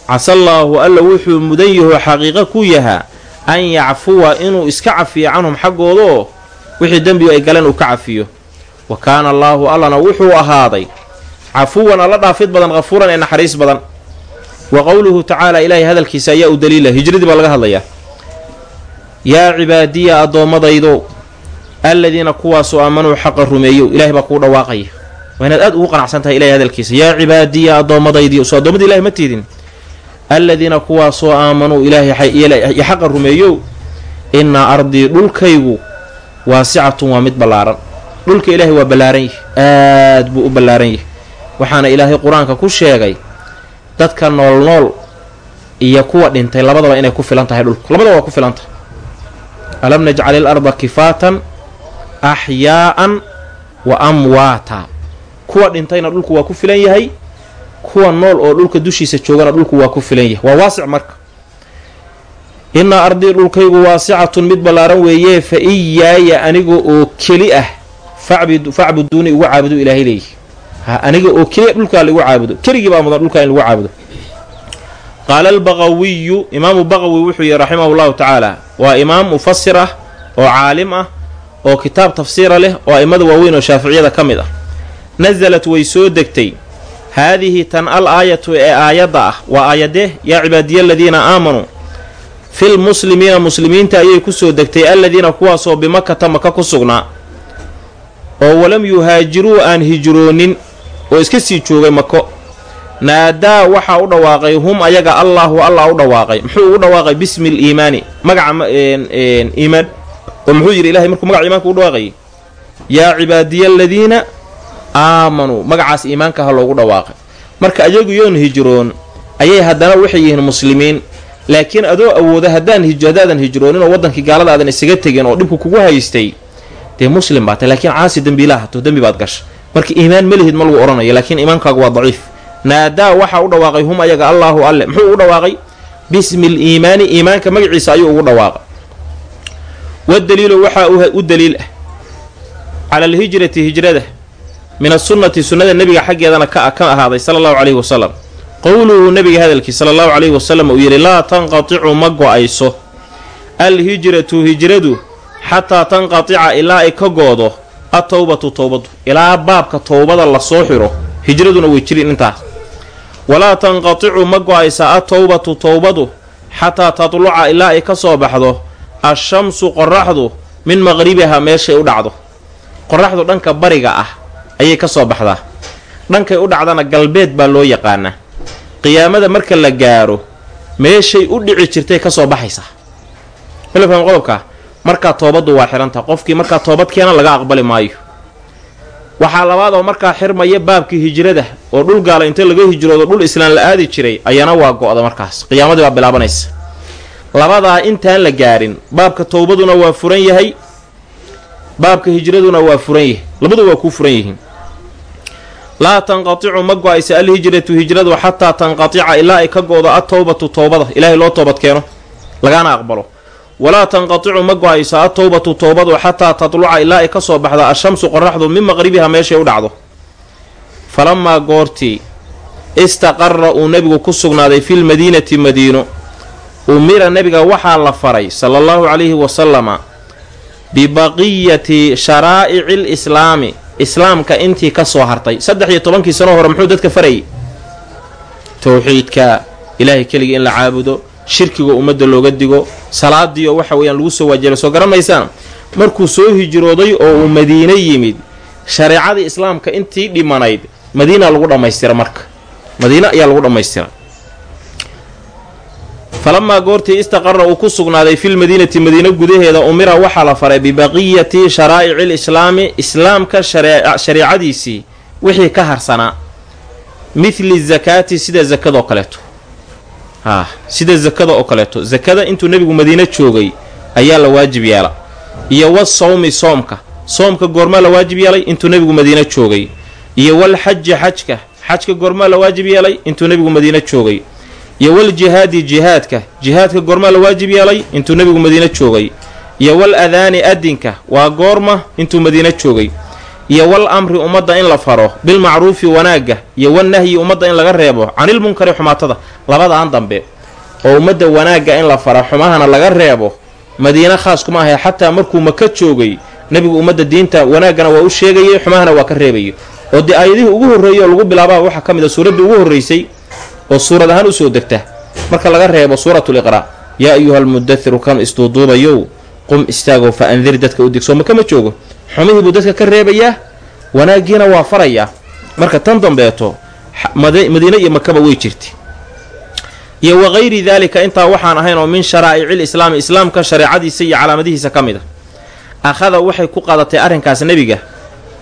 casallaahu alla wuxuu mudan yaho xaqiiqo ku yahaa an yacfuwa inuu iska cafiyo canhum xaggoodaoo wixii dembigu ay galeen uu ka cafiyo. Wa kaana allaahu allana wuxuu ahaaday cafuwan alla dhaafid badan hafuuran ee naxariis badan. Wa qowluhu tacaala ilaahay hadalkiisa ayaa u daliila hijradii baa laga hadlayaa. Yaa cibaadiya addoommadaydo alladiina kuwaasoo aamanuu xaqa rumeeyow ilahay baa kuu dhawaaqaya. Waa inaad aad ugu qanacsan tahay ilahay hadalkiisa. Yaa cibaadiya addoommadaydiyo soo addoommadii ilahay ma tiidin. Alladiina kuwaasoo aamanuu ilaahay xaqa rumeeyow innaa ardii dhulkaygu waasicatun waa mid ballaaran. Dhulka ilaahay waa ballaaran yahi aad buu u ballaaran yahi waxaana ilaahay qur'aanka ku sheegay dadka nool nool iyo kuwa dhintay labadaba inay ku filan tahay dhulku labadaba waa ku filan tahay. Alam najcal il arda kifaatan axyaa'an wa amwaata kuwa dhintayna dhulku waa ku filan yahay kuwa nool oo dhulka dushiisa joogana dhulku waa ku filan yahay waa waasic marka innaa ardii dhulkaygu waasicatun mid ballaaran weeye fa iyaaya aniga oo keli ah facbuduuni igu caabudo ilaahay leeyihi aniga oo keliya dhulkaa laigu caabudo keligii baa mudan dhulkaa in lagu caabudo qaala albaqawiyu imaamu baqawi wuxuu yihi raximahu llahu tacaala waa imaam mufasir ah oo caalim ah oo kitaab tafsiira leh oo a'immada waaweyn oo shaaficiyada ka mid ah. Nasalat way soo degtay. Haadihi tan al aayatu ee aayadda ah waa aayadee yaa cibaadiya aladiina aamanuu fil muslimiina muslimiinta ayay ku soo degtay aladiina kuwaasoo bimakata maka ku sugnaa oo walam yuhaajiruu aan hijroonin oo iska sii joogay mako naadaa waxaa u dhawaaqay hum ayaga allaahu allah u dhawaaqay muxuu ugu dhawaaqay? Bismi liimaani magaca iimaan oo muxuu yidhi ilahay markuu magaca iimaanka ugu dhawaaqayay yaa cibaadiya aladiina aamanuu magacaas iimaanka ha loogu dhawaaqay. Marka ayagu yoon hijroon ayay haddana waxay yihiin muslimiin laakiin adoo awooda haddaan haddaadan hijroonin oo waddankii gaalada aadan isaga tegin oo dhibku kugu haystay dee muslim baa tay laakiin caasi dembiilaha hato dembi baad gasha. Marka iimaan ma lihid ma lagu odhanayo laakiin iimaankaagu waa daciif. Naadaa waxaa u dhawaaqay hum ayaga allaahu alle muxuu ugu dhawaaqay? Bismi liimaani iimaanka magaciisa ayuu ugu dhawaaqay wadaliilu waxaa u daliil ah cala alhijrati hijrada min asunnati sunnada nebiga xaggeedana ka ahaaday sala allahu caleyhi wasalam qowluhu nebiga hadalkii sala allahu caleyhi wasalam uu yidhi laa tanqaticu ma go'ayso alhijratu hijradu xataa tanqatica ilaa ay ka goodo atowbatu towbadu ilaa baabka towbada la soo xiro hijraduna way jirin intaas walaa tanqaticu ma go'aysa atowbatu towbadu xataa tatluca ilaa ay ka baxdo ashamsu qoraxdu min maqribiha meeshay u dhacdo. Qoraxdu dhanka bariga ah ayay ka soo baxdaa. Dhankay u dhacdana galbeed baa loo yaqaanaa qiyaamada marka la gaaro meeshay u dhici jirtay ka soo baxaysaa malafaham qodobkaa markaa toobaddu waa xidhantaha qofkii markaa toobad keena laga aqbali maayo. Waxaa labaad oo markaa xirmaya baabkii hijrada oo dhul gaala inta laga hijroodo dhul islaan la aadi jiray ayana waa go-da markaas. Qiyaamadii baa bilaabanaysa labadaa intaan la gaarin baabka towbaduna waa furan yahay baabka hijraduna waa furan yahay. Labadu waa kuu furan yihiin. Laa tanqaticu ma go'aysa alhijratu hijradu xataa tanqatica ilaa ay ka go-do atowbatu towbada ilaahay loo toobad keeno lagaana aqbalo. Walaa tanqaticu ma go'ayso atowbatu towbadu xataa tatluca ilaa ay ka soo baxda ashamsu qoraxdu min maqribiha meeshay u dhacdo. Falamaa goortii istaqara uu nebigu ku sugnaaday filmadiinati madiino umira nebiga waxaa la faray sala allahu calayhi wasalama bibaqiyati sharaa'ici lislaami islaamka intii ka soo hartay. Saddex iyo tobankii sanoo hore muxuu dadka farayay? Towxiidka ilaahay keligii in la caabudo shirkiga ummadda looga digo salaadiioo waxa weeyaan lagu soo waajibay soo garan maysaan? Markuu soo hijrooday oo uu madiine yimid shareecadii islaamka intii dhimanayd madiina lagu dhammaystira marka. Madiine ayaa lagu dhammaystira falamaa goortii istaqara uu ku sugnaaday filmadiinati madiine gudaheeda umira waxaa la faray bibaqiyati sharaa'ici lislaami islaamka shariicadiisii wixii ka harsanaa mithli zakaati sida zakadoo kaleeto haa sida zakada oo kaleeto zakada intuu nebigu madiine joogay ayaa la waajib yeela iyo wasawmi soomka soomka goormaa la waajib yeelay intuu nebigu madiine joogay iyo walxaji xajka xajka goormaa la waajib yeelay intuu nebigu madiine joogay iyo waljihaadi jihaadka. Jihaadka goormaa la waajib yeelay intuu nebigu madiine joogay. Iyo wal adaani adinka waa goorma intuu madiine joogay. Iyo wal amri ummadda in la faro bilmacruufi wanaagga iyo wannahyi ummadda in laga reebo canilmunkari xumaatada. Labadaan dambe oo ummadda wanaagga in la fara xumahana laga reebo madiine khaas kuma ahay xataa markuu maka joogay nebigu ummadda diinta wanaaggana waa u sheegayay xumahana waa ka reebayay oo dee aayadihii ugu horreeyey oo lagu bilaabaa waxaa ka mid a suuraddii ugu horraysay oo suurad ahaan u soo degta marka laga reebo suuratu liqraa yaa ayuha almuddathiru kan isduuduubayow qum istaagow fa andir dadka u digso maka ma joogo? Xumihii buu dadka ka reebayaa? Wanaaggiina waa farayaa. Marka tan dambeeto madiine iyo makaba way jirta iyo wakayri daalika intaa waxaan ahayn oo min sharaa'ici lislaami islaamka shareecadiisa iyo calaamadihiisa ka mid a akhada waxay ku qaadatay arrinkaas nebiga.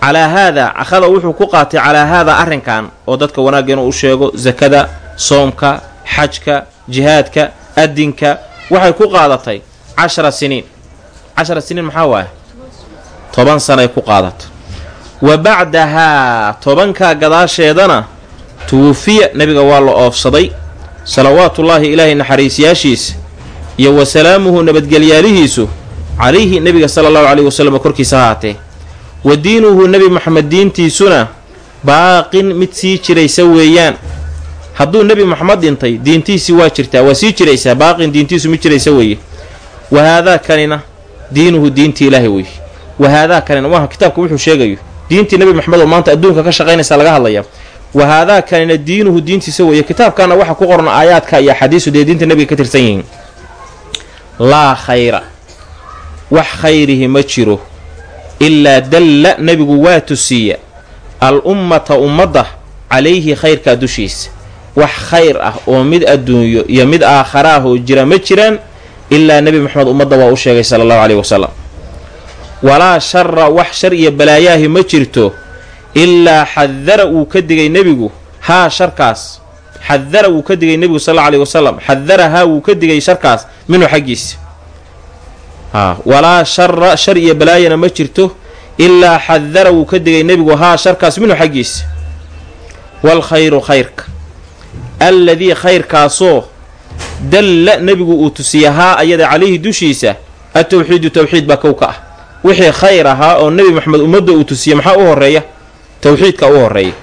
Calaa haadaa akhada wuxuu ku qaatay calaa haadaa arrinkan oo dadka wanaagga inuu u sheego sakada soomka xajka jihaadka adinka waxay ku qaadatay cashara siniin. Cashara siniin maxaa waaya toban sanay ku qaadata wa bacdahaa tobankaa gadaasheedana tuwufiya nebiga waa la oofsaday salawaatullaahi ilaahay naxariisyaashiisa iyo wa salaamuhu nabadgelyaalihiisu calayhi nebiga sala allahu caleyhi wasalam korkiisa ha haatee wa diinuhu nebi moxamed diintiisuna baaqin mid sii jiraysa weeyaan hadduu nebi moxamed dhintay diintiisii waa jirtaa waa sii jiraysaa baaqin diintiisu mid jiraysa weeye. Wa haadaa kanina diinuhu diintii ilaahay weeye. Wa haadaa kanina maaha kitaabka wuxuu sheegayo diintii nebi moxamed oo maanta adduunka ka shaqaynaysa laga hadlaya. Wa kanina diinuhu diintiisa weeye. Kitaabkaana waxa ku qoran aayaadka iyo axaadiisu dee diinta nebiga ka tirsan yihiin. Laa khayra wax khayrihi ma jiro ilaa dalla nebigu waa tusiiya al ummata ummadda calayhi khayrkaa dushiisa wax khayr ah oo mid adduunyo iyo mid aakhara ah oo jira ma jiraan ilaa nebi moxamed ummadda waa u sheegay sala allahu caleyhi wasalam walaa shara wax shar iyo balaayaahi ma jirto ilaa xadara wuu ka digay nebigu haa sharkaas. Xadara wuu ka digay nebigu sal alla aleyhi wasalam xadara haa wuu ka digay sharkaas minhu xaggiisa walaa shara shar iyo balaayana ma jirto ilaa xadara wuu ka digay nebigu haa sharkaas minhu xaggiisa waalkhayru khayrka alladii khayrkaasoo dalla nebigu uu tusiya haa ayada calayhi dushiisa atawxiidu tawxiid baa kow ka ah. Wixii khayr ahaa oo nebi moxamed ummadda uu tusiya maxaa u horreeya? Towxiidka u horreeya.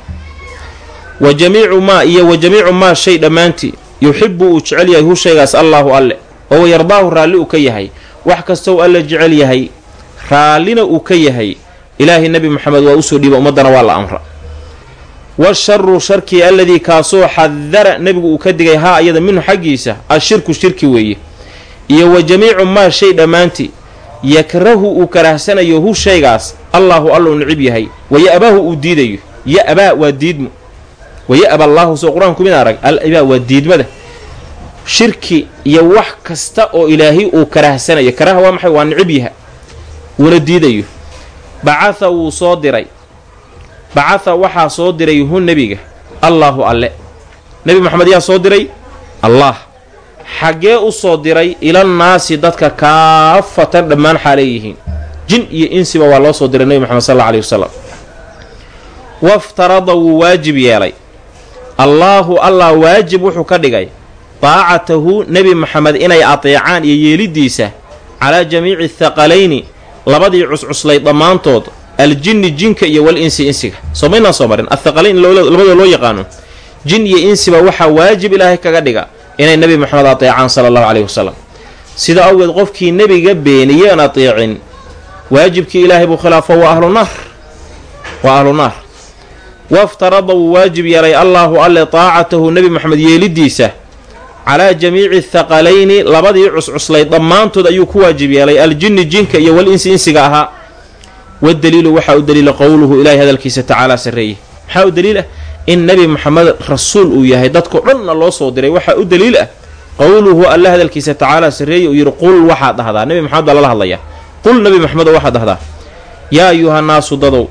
Wa jamiicu maa iyo wa jamiicu maa shay dhammaantii yuxibu uu jecel yahay hu shaygaas allaahu alle oo wayardaahu raalli uu ka yahay. Wax kastow alle jecel yahay raallina uu ka yahay. Ilaahay nebi moxamed waa u soo dhiiba ummaddana waa la amra washaru sharkii alladii kaasoo xadara nebigu uu ka digay haa iyada minhu xaggiisa ashirku shirki weeye. Iyo wa jamiicu maa shay dhammaantii yakrahu uu karahsanayo hu shaygaas allaahu allou nicib yahay. Waya-abaahu uu diidayo. Ya-abaa waa diidmo waya-aba allaahu soo qur'aanku mid arag al-abaa waa diidmada. Shirki iyo wax kasta oo ilaahay uu karahsanayo karaha waa maxay? Waa nicib yaha wuuna diidayo. Bacatha wuu soo diray bacatha waxaa soo diray hu nebiga allaahu alle. Nebi moxamed yaa soo diray? Allah. Xaggee u soo diray ilannaasi dadka kaafatan dhammaan xaalay yihiin. Jin iyo insiba waa loo soo diray nebi moxamed sal alla aleyhi wasalam waftarada wuu waajib yeelay. Allaahu allah waajib wuxuu ka dhigay daacatahu nebi moxamed inay ateecaan iyo yeelidiisa calaa jamiici thaqalayni labadii cuscuslay dhammaantood aljinni jinka iyo wal insi insiga. Soo maynaan soo marin. Athaqalayn labadoo loo yaqaano. Jin iyo insiba waxaa waajib ilaahay kaga dhiga inay nebi moxamed ateecaan sala allahu caleyhi wasalam sida awgeed qofkii nebiga beeniyeen ateecin waajibkii ilaahay buu khilaafo waa ahlu naar. Waa ahlu naar. Waftarada wuu waajib yeelay allaahu alle taacatahu nebi moxamed yeelidiisa calaa jamiici thaqalayni labadii cuscuslayd dhammaantood ayuu ku waajib yeelay. Aljinni jinka iyo wal insi insiga ahaa wadaliilu waxaa u daliila qowluhu ilaahay hadalkiisa tacaalaa sarreeye maxaa u daliil ah in nebi moxamed rasuul uu yahay dadkao dhanna loo soo diray waxaa u daliil ah qowluhu alla hadalkiisa tacaala sarreeye uu yidhi qul waxaad dhahdaa nebi maxamed baa lala hadlayaa qul nebi maxamedo waxaad dhahdaa yaa ayuhannaasu dadow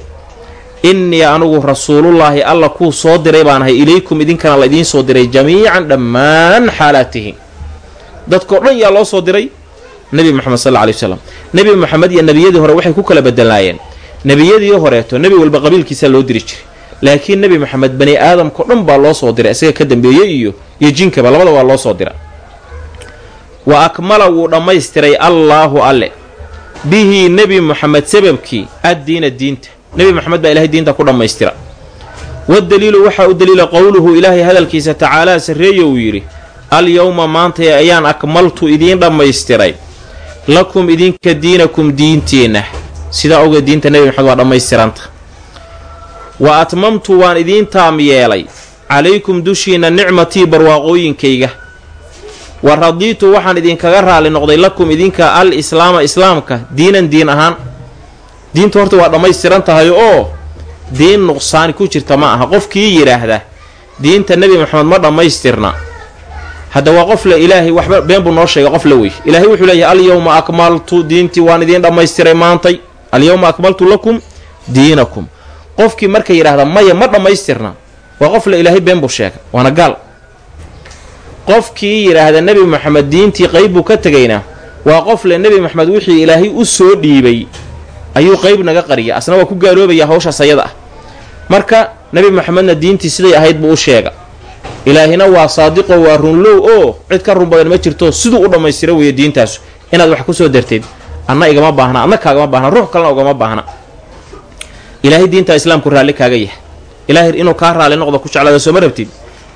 innii anugu rasuulullaahi alla kuu soo diray baan ahay ilaykum idinkana la idiin soo diray jamiican dhammaan xaalaatihi dadkao dhan yaa loo soo diray nebi moxamed sal alay wasalam nebi moxamed iyo nebiyadii hore waxay ku kala bedelaayeen nebiyadii horeeto nebi walba qabiilkiisaa loo diri jiray. Laakiin nebi moxamed bani aadamkao dhan baa loo soo diray isaga ka dambeeyey iyo iyo jinkaba labada waa loo soo dira wa akmala wuu dhammaystiray allaahu alle. Bihi nebi moxamed sababkii addiina diinta. Nebi moxamed baa ilahay diinta ku dhammaystira. Wadaliilu waxaa u daliila qowluhu ilaahay hadalkiisa tacaalaa sarreeye uu yidhi alyowma maantay ayaan akmaltu idiin dhammaystiray lakum idinka diinakum diinteenna sidaa ogeed diinta nebi maxamed waa dhammaystiranta. Wa atmamtu waan idiin taam yeelay. Calaykum dushiinna nicmatii barwaaqooyinkayga. Wa radiitu waxaan idinkaga raali noqday lakum idinka al islaama islaamka diinan diin ahaan. Diinta horta waa dhammaystiran tahay oo diin nuqsaani ku jirta ma aha. Qofkii yidhaahda diinta nebi maxamed ma dhammaystirna hadda waa qof le ilaahay waxba been buu noo sheegay qof la wey ilaahay wuxuu leeyahay alyowma akmaltu diintii waan idiin dhammaystiray maantay alyowma akmaltu lakum diinakum. Qofkii marka yidhaahda maya ma dhammaystirna. Waa qof le ilaahay been buu sheegay waana gaal. Qofkii yidhaahda nebi moxamed diintii qayb buu ka tegayna. Waa qof le nebi moxamed wixii ilaahay u soo dhiibay ayuu qayb naga qariya asna waa ku gaaloobaya hawshaas ayada ah. Marka nebi moxamedna diintii siday ahayd buu u sheega ilaahina waa saadiqo waa runlow oo cid ka run badan ma jirto siduu u dhammaystira weeye diintaasu. Inaad wax ku soo darteed anna igama baahna adna kaagama baahna ruux kalena ugama baahna. Ilaahay diintaa islaamku raalli kaaga yahay. Ilaahay inuu kaa raalli noqdo ku jeclaada sooma rabtid?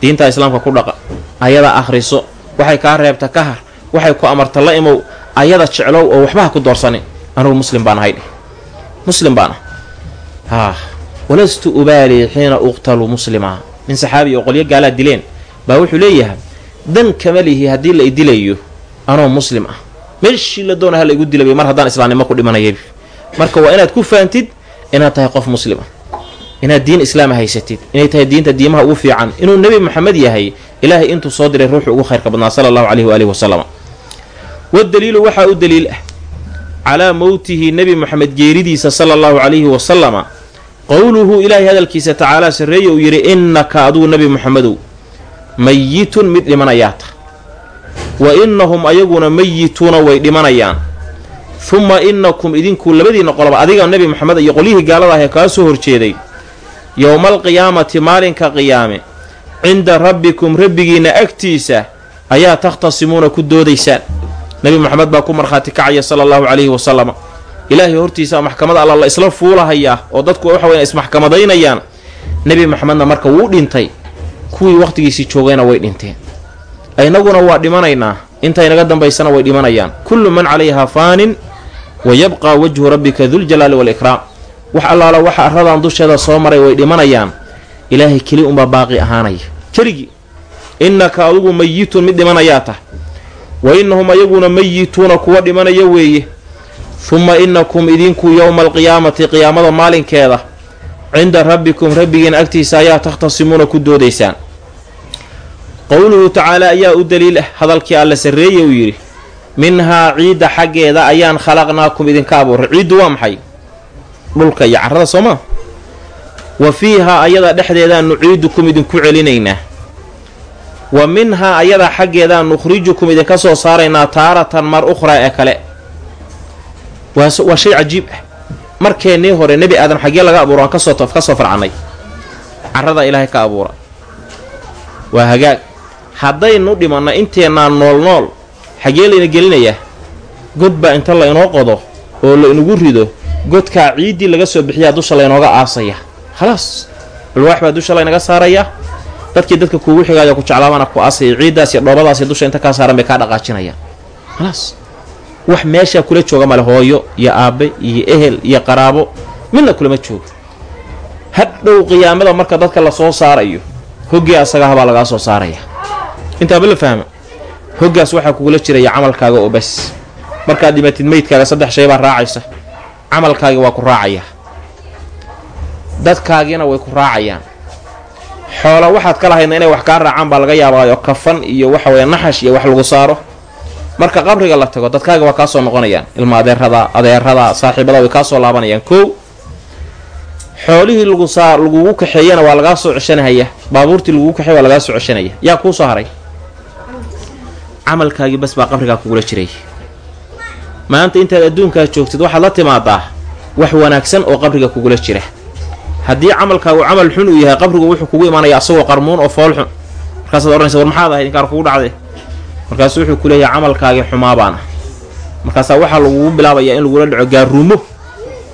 Diintaa islaamka ku dhaqa ayada akhriso waxay kaa reebta ka har waxay ku amarta la imow ayada jeclow oo waxba ha ku doorsanin. Anugu muslim baan ahay. Dheh muslim baan ah walastu ubaalii xiina uqtalu muslima nin saxaabi oo qolyo gaalaa dileen. Baa wuxuu leeyahay dan kama lihi haddii la idilayo anoo muslim ah. Meeshii la doona ha la igu dilabay mar haddaan islaamnimo ku dhimanayay. Marka waa inaad ku faantid inaad tahay qof muslim ah. Inaad diin islaama haysatid. Inay tahay diinta diimaha ugu fiican. Inuu nebi moxamed yahay ilaahay intuu soo diray ruuxu ugu khayrka badnaa sala allahu caleyhi waalihi wasalam wadaliilu waxaa u daliil ah. Calaa mowtihi nebi moxamed geeridiisa sala allahu calayhi wasalama qowluhu ilaahay hadalkiisa tacaalaa sarreeye uu yidhi innaka adugu nebi moxamedow mayitun mid dhimanayaata wa innahum ayaguna mayituuna way dhimanayaan. Humma innakum idinku labadiinna qoloba adiga nebi moxamed iyo qolyihii gaalada ahee kaa soo horjeeday yowmaalqiyaamati maalinka qiyaame cinda rabbikum rabbigiinna agtiisa ayaa takhtasimuuna ku doodaysaan nebi moxamed baa ku markhaati kacaya sala allahu calayhi wasalama ilaahay hortiisa maxkamada alla la isla fuulahayaa oo dadku waxa weya ismaxkamadaynayaan. Nebi moxamedna marka wuu dhintay. Kuwii wakhtigiisii joogayna way dhinteen. Inaguna waa dhimanaynaa. Inta inaga dambaysana way dhimanayaan. Kullu man calayhaa faanin wa yabqaa wajhu rabbika duljalaali waalikraam wax allaala waxa arradan dusheeda soo maray way dhimanayaan. Ilaahay keli unbaa baaqi ahaanaya. Keligii innaka adugu mayitun mid dhimanayaa tah wa innahum ayaguna mayituuna kuwa dhimanaya weeye humma innakum idinku yowma alqiyaamati qiyaamada maalinkeeda cinda rabbikum rabbigiin agtiisa ayaa takhtasimuuna ku doodaysaan. Qowluhu tacaala ayaa u daliil ah hadalkii alla sarreeye uu yidhi minhaa ciidda xaggeeda ayaan khalaqnaakum idinka abuuray ciiddu waa maxay? Dhulka iyo carrada soomaa wa fiihaa ayada dhexdeedaan nuciidukum idinku celinaynaa. Wa minhaa ayadaa xaggeedaan nukhrijukum idinka soo saaraynaa taaratan mar ukhraa ee kale waa shay cajiib ah markeennii hore nebi aadam xaggee laga abuura aan ka soo ka soo farcannay. Carrada ilaahay ka abuura. Waa hagaag. Haddaynu dhimanna inteennaa nool nool xaggee layna gelinayaa god baa inta laynoo qodo oo la inugu rido godkaa ciiddii laga soo bixiyaa dusha laynooga aasaya. Khalaas. Alwaax baa dusha laynaga saarayaa dadkii dadka kuugu xigaayo ku jeclaabaana ku aasaya ciiddaas iyo dhoobadaas dusha inta kaa saaran bay kaa dhaqaajinayaan khalaas wax meeshaa kula jooga male hooyo iyo aabbe iyo ehel iyo qaraabo midna kulama joogo. Hadhow qiyaamada marka dadka la soo saarayo hoggii asagahabaa lagaa soo saaraya. Intaaba la fahma hoggaas waxaa kugula jiraya camalkaaga oo bas markaad dhimatid meydkaaga saddex shay baa raacaysa camalkaagi waa ku raacayaa dadkaagiina way ku raacayaan. Xoola waxaad ka lahaydna inay wax kaa raacaan baa laga yaabaayo kafan iyo waxa weeye naxash iyo wax lagu saaro marka qabriga la tago dadkaaga waa kaasoo noqonayaan. Ilma adeerada adeerada saaxiibada way kaasoo laabanayaan. Kow xoolihii lagu saa lagugu kaxeeyana waa lagaa soo ceshanahaya. Baabuurtii lagugu kaxeey waa lagaa soo ceshanaya yaa kuu soo haray? Camalkaagii bas baa qabrigaa kugula jiray. Maanta intaad adduunkaa joogtid waxaad la timaadaa wax wanaagsan oo qabriga kugula jira. Haddii camalkaagu camal xun uu yahay qabrigu wuxuu kugu imaanaya asagoo qarmuun oo fool xun. Markaasaad odhanaysa war maxaad ahayd inkaar kugu dhacday markaasu wuxuu ku leeyahay camalkaagii xumaabaana markaasaa waxaa lagugu bilaabayaa in lagula dhaco gaaruumo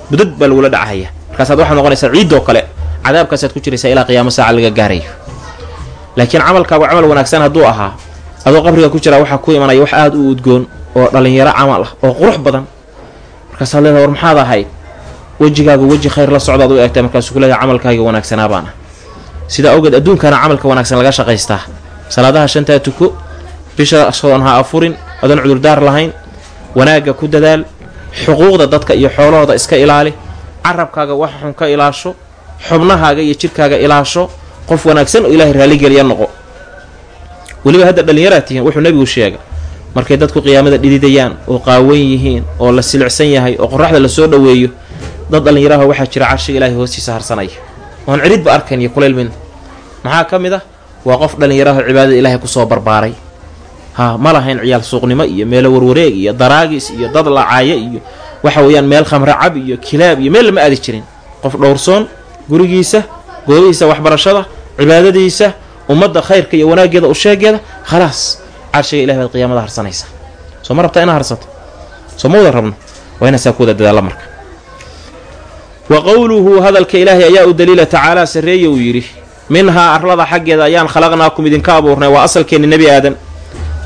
budad baa lagula dhacahaya markaasaad waxaad noqonaysaa ciidoo kale. Cadaabkaasaad ku jiraysaa ilaa qiyaamo saaca laga gaarayo. Laakiin camalkaagu camal wanaagsan hadduu ahaa adoo qabriga ku jiraa waxaa ku imanaya wax aada u udgoon oo dhallinyaro camal ah oo qurux badan. Markaasaad leedahay war maxaad ahayd wejigaagu weji khayr la socdaad u eegtay markaasuu ku leeyahay camalkaagii wanaagsanaa baana. Sidaa awgeed adduunkana camalka wanaagsan laga shaqaystaa. Salaadaha shantaa tuko bisha soon ha afurin adoon cudurdaar lahayn wanaagga ku dadaal xuquuqda dadka iyo xoolahooda iska ilaali carabkaaga wax xun ka ilaasho xubnahaaga iyo jidhkaaga ilaasho qof wanaagsan oo ilaahay raaligeliya noqo. Weliba hadda dhallinyaraad tihiin wuxuu nebigu sheega markay dadku qiyaamada dhididayaan oo qaawan yihiin oo la silicsan yahay oo qoraxda la soo dhoweeyo dad dhallinyaraha waxaa jira carshiga ilaahay hoostiisa harsanaya oon cidhidba arkayn iyo kulayl midna maxaa ka mid ah? Waa qof dhallinyaraho cibaadada ilaahay ku soo barbaaray ha ma lahayn ciyaal suuqnimo iyo meelo warwareeg iyo daraagis iyo dad lacaayo iyo waxa weeyaan meel khamre cab iyo kilaab iyo meel lama aadi jirin. Qof dhowrsoon gurigiisa goobihiisa waxbarashada cibaadadiisa ummadda khayrka iyo wanaaggeeda u sheegeeda khalaas carshiga ilahay baad qiyaamada harsanaysaa soo ma rabtaa inaa harsato? Soo ma wada rabno? Waa inaa saa ku wada dadaalla marka. Wa qowluhu hadalka ilaahay ayaa u daliila tacaalaa sarreeye uu yidhi minhaa arlada xaggeeda ayaan khalaqnaakum idinka abuurnay waa asalkeenni nebi aadan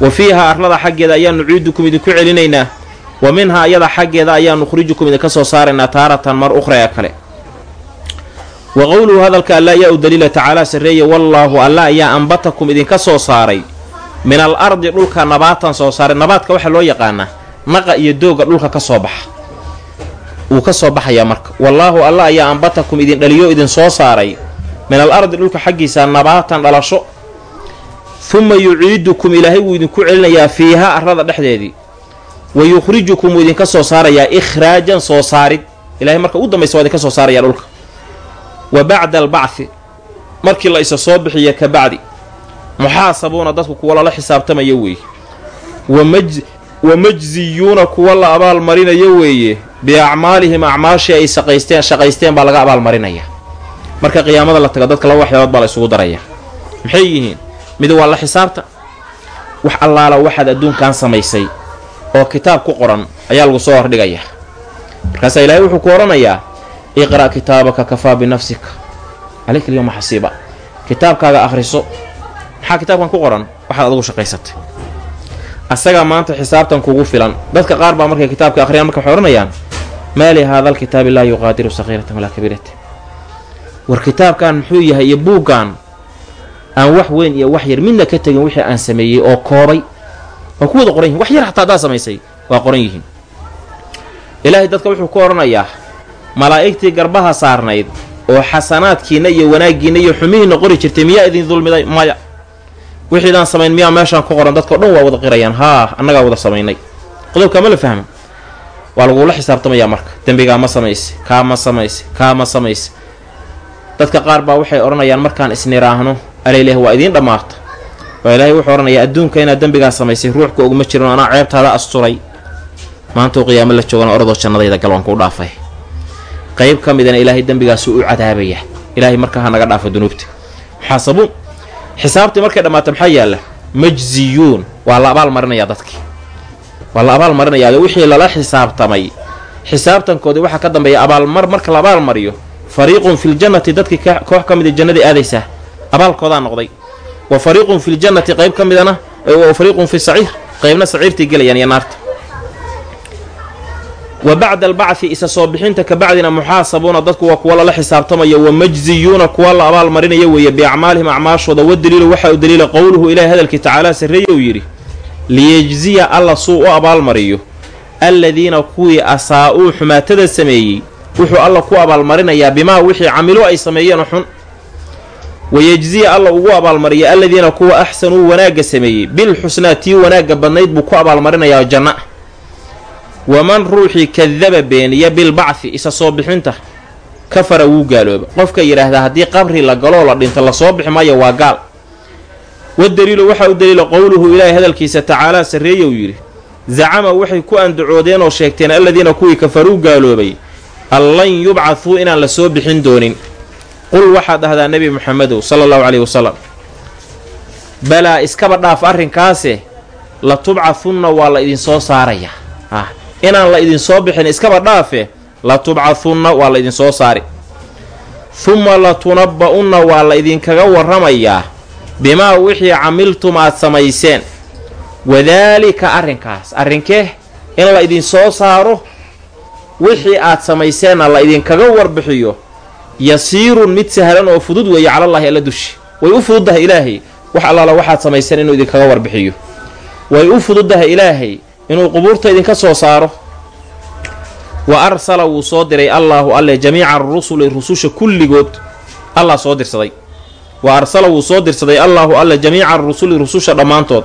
wa fiihaa arlada xaggeeda ayaan nuciidukum idinku celinaynaa. Wa minhaa ayada xaggeeda ayaan nukhrijukum idinka soo saaraynaa taaratan mar ukhra ee kale. Wa qowluhu hadalka alla ayaa u daliila tacaalaa sarreeye wallaahu alla ayaa ambatakum idinka soo saaray. Min al ardi dhulka nabaatan soo saaray. Nabaadka waxaa loo yaqaanaa naqa iyo dooga dhulka ka soo baxa. Wuu ka soo baxayaa marka. Wallaahu alla ayaa ambatakum idin dhaliyo idin soo saaray. Min al ardi dhulka xaggiisa nabaatan dhalasho huma yuciidukum ilaahay wuu idinku celinayaa fiihaa arlada dhexdeedii wa yukhrijukum wuu idinka soo saarayaa ikhraajan soo saarid. Ilahay marka ugu dambaysa waa idinka soo saarayaa dhulka. Wa bacda albacthi markii la isa soo bixiya ka bacdi muxaasabuuna dadku kuwa lala xisaabtamaya weeye. Wa majziyuuna kuwa la abaalmarinayo weeye biacmaalihim acmaashii ay saqaysteen shaqaysteen baa laga abaalmarinaya. Marka qiyaamada la tago dadka laba waxyaabood baa la isugu daraya. Maxay yihiin mid waa la xisaabta. Wax allaala waxaad adduunkan samaysay oo kitaab ku qoran ayaa lagu soo hordhigayaa markaasaa ilaahay wuxuu ku odhanayaa iqra' kitaabaka kafaa binafsika caleyka alyowma xasiiba kitaabkaaga akhriso. Maxaa kitaabkan ku qoran? Waxaad adugu shaqaysatay. Asagaa maanta xisaabtan kugu filan. Dadka qaar baa markay kitaabka akhriyaan marka waxay odhanayaan maa li haada alkitaabi laa yuqaadiru sakiiratan walaa kabiiratan. War kitaabkan muxuu yahay iyo buuggan aan wax weyn iyo wax yar midna ka tegin wixii aan sameeyey oo koobay waa ku wada qoran yihiin wax yar xataa haddaad samaysay waa qoran yihiin. Ilaahay dadka wuxuu ku odhanayaa malaa'igtii garbaha saarnayd oo xasanaadkiinna iyo wanaaggiinna iyo xumihiinna qori jirtay miyaa idin dulmiday? Maya. Wixiidaan samayn miyaa meeshaan ku qoran? Dadkao dhan waa wada qirayaan. Haa annagaa wada samaynay. Qodobkaa ma la fahma waa lagula xisaabtamayaa marka. Dembigaa ma samayse kaa ma samayse kaa ma samayse dadka qaar baa waxay odhanayaan markaan isniraahno alaileh waa idiin dhammaata waa ilaahay wuxuu odhanayaa adduunka inaad dembigaa samaysay ruuxku oguma jirin anaa ceebtaada asturay. Maantuu qiyaamo la joogana oradoo jannadayda gal waan kuu dhaafay. Qayb ka midana ilaahay dembigaasuu u cadaabaya ilaahay markaa ha naga dhaafo dunuubta muxaasabuun xisaabtii markay dhammaata maxaa yaalla? Majziyuun. Waa la abaal marinayaa dadkii. Waa la abaal marinayaa. Wixii lala xisaabtamay xisaabtankoodii waxaa ka dambeeya abaalmar marka la abaal mariyo fariiqun filjannati dadkii koox ka mida jannadii aadaysaa abaalkoodaa noqday. Wa fariiqun filjannati qayb ka midana wa fariiqun fi saciir qaybna saciirtii gelayaan iyo naarta. Wa bacda albacdi isa soo bixinta ka bacdina muxaasabuuna dadku waa kuwa lala xisaabtamaya wa majziyuuna kuwa la abaal marinaya weeye biacmaalihim acmaashooda. Wa daliilu waxaa u daliila qowluhu ilahi hadalkii tacaala sarreeye uu yidhi liyejziya alla suu u abaalmariyo alladiina kuwii asaa-uu xumaatada sameeyey wuxuu alla ku abaalmarinayaa bimaa wixii camilo ay sameeyeen xun wayejziya alla ugu abaalmariya alladiina kuwa axsanuu wanaagga sameeyey. Bilxusnaa tii wanaagga badnayd buu ku abaalmarinayaa janna. Waman ruuxii kadaba beeniya bilbacthi isa soo bixinta kafara wuu gaalooba. Qofka yidhaahdaa haddii qabri la galoo la dhinto la soo bixi maayo waa gaal. Wadaliilu waxaa u daliila qowluhu ilaahay hadalkiisa tacaalaa sarreeye uu yidhi zacama waxay ku andacoodeen oo sheegteen alladiina kuwii kafaruu gaaloobay an lan yubcaduu inaan la soo bixin doonin qul waxaad dhahdaa nebi muxamedow sala allahu caleyhi wasalam. Balaa iskaba dhaaf arrinkaase la tubcahunna waa la idin soo saarayaa ah inaan la idin soo bixin iskaba dhaafe la tubcahunna waa la idin soo saari. Humma la tunabba-unna waa la idinkaga warramayaa bimaa wixii camiltum aad samayseen. Wadaalika arrinkaas arrinkee in la idin soo saaro wixii aad samayseenna la idinkaga warbixiyo yasiirun mid sahlan oo fudud weeye calallaahi alla dushi. Way u fududdahay ilaahay. Wax allaala waxaad samayseen inuu idinkaga warbixiyo. Way u fududdahay ilaahay inuu qubuurta idinka soo saaro. Wa arsala wuu soo diray allaahu alle jamiica rusuli rususha kulligood. Allah soo dirsaday. Wa arsala wuu soo dirsaday allaahu alle jamiica rusuli rususha dhammaantood.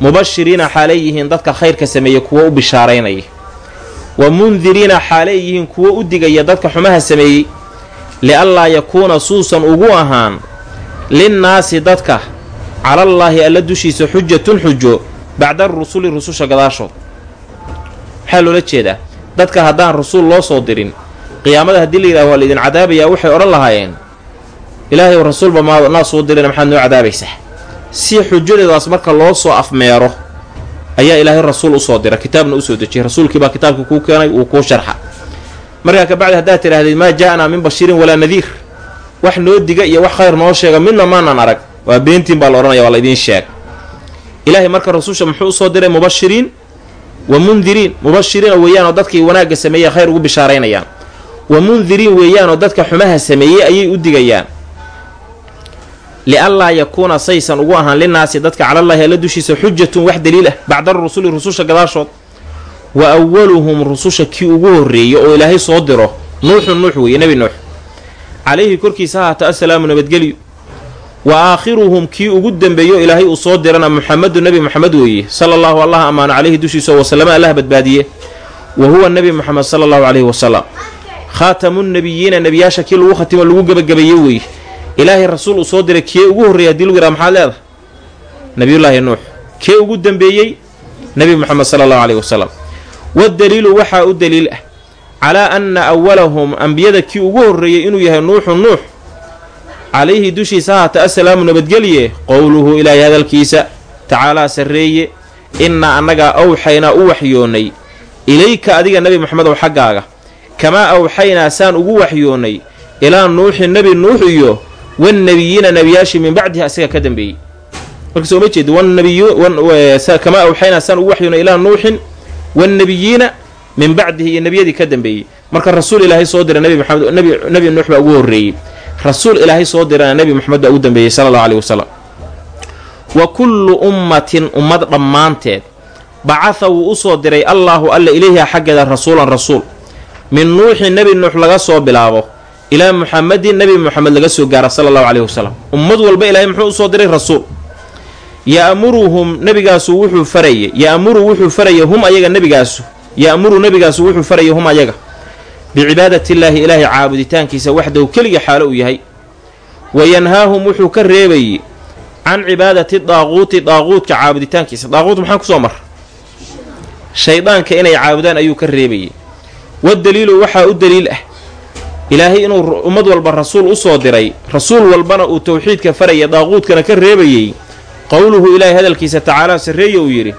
Mubashiriina xaalay yihiin dadka khayrka sameeya kuwo u bishaaraynaya. Wa mundiriina xaalay yihiin kuwo u digaya dadka xumaha sameeyey lianlaa yakuuna suusan ugu ahaan linnaasi dadka calallaahi alla dushiisa xujatun xujo bacda rusuli rususha gadaashood maxaa loola jeedaa dadka haddaan rasuul loo soo dirin qiyaamada haddii la yidhaha waa laydin cadaabayaa waxay odhan lahaayeen ilaahay rasuulba maa naa soo dirina maxaad noo cadaabaysaa si xujadeedaas marka loo soo afmeero ayaa ilaahay rasuul u soo dira kitaabna u soo dejiyay rasuulkii baa kitaabka kuu keenay uu kuu sharxa markaa kabacdi haddaad tidhaahdid maa jaa-naa min bashiirin walaa nadiir. Wax noo diga iyo wax khayr noo sheega midna maanan arag. Waa beentiin baa la odhanaya waa laydiin sheeg. Ilaahay marka rasuusha muxuu u soo diray mubashiriin wa mundiriin. Mubashiriina weeyaanoo dadkii wanaagga sameeyey khayr ugu bishaaraynayaan. Wa mundiriin weeyaanoo dadka xumaha sameeyey ayay u digayaan. Lianlaa yakuuna saysan ugu ahaan linaasi dadka calallaahi alla dushiisa xujatun wax daliil ah bacda rusuli rususha gadaashood wa awaluhum rususha kii ugu horreeyey oo ilaahay soo diro nuuxun nuux weeye nebi nuux. Calayhi korkiisa ha haata assalaamu nabadgelyo. Wa aakhiruhum kii ugu dembeeyo ilaahay uu soo dirana muxamedu nebi moxamed weeye. Sala allahu allah ammaano calayhi dushiisa wasalama allah badbaadiye. Wa huwa nebi moxamed sala allahu calayhi wasalam khaatamunnebiyiina nebiyaasha kii lagu khatimo lagu gebagabeeye weeye. Ilaahay rasuul uu soo diray kee ugu horreeyay haddii lagu yaraha maxaad leedahay? Nabiyullaahi nuux. Kee ugu dembeeyey nebi moxamed sala allahu caleyhi wasalam wadaliilu waxaa u daliil ah calaa anna awalahum ambiyada kii ugu horreeyey inuu yahay nuuxu nuux calayhi dushiisa haata assalaamu nabadgelye qowluhu ilaahay hadalkiisa tacaalaa sarreeye innaa annagaa awxaynaa u waxyoonnay ilayka adiga nebi moxamedow xaggaaga kamaa awxaynaa saan ugu waxyoonnay ilaa nuuxin nebi nuux iyo wannebiyiina nebiyaashii min bacdihi asaga ka dambeeyey marka soo ma jeedi kamaa awxaynaa saan wannebiyiina min bacdihi iyo nebiyadii ka dambeeyey marka rasuul ilaahay soo dira nebi maxamed nebi nuux baa ugu horreeyey rasuul ilaahay soo dirana nebi moxamed baa ugu dambeeyey sala allahu aleyhi wasalam wa kullu ummatin ummad dhammaanteed bacatha wuu u soo diray allaahu alla ilayha xaggeeda rasuulan rasuul min nuuxin nebi nuux laga soo bilaabo ilaa muxamedin nebi moxamed laga soo gaara sala allahu caleyhi wasalam ummad walba ilaahay muxuu u soo diray rasuul ya'muruhum nebigaasu wuxuu farayay. Ya'muru wuxuu farayay hum ayaga nebigaasu. Ya'muru nebigaasu wuxuu farayay hum ayaga. Bicibaadatiillaahi ilaahay caabuditaankiisa waxdahu keliga xaalo uu yahay. Wa yanhaahum wuxuu ka reebayey can cibaadati daaquuti daaquudka caabuditaankiisa. Daaquut maxaan ku soo mar shaydaanka inay caabudaan ayuu ka reebayey wadaliilu waxaa u daliil ah. Ilaahay inuu ummad walba rasuul u soo diray. Rasuul walbana uu towxiidka faraya daaquudkana ka reebayey qowluhu ilaahay hadalkiisa tacaalaa sarreeye uu yidhi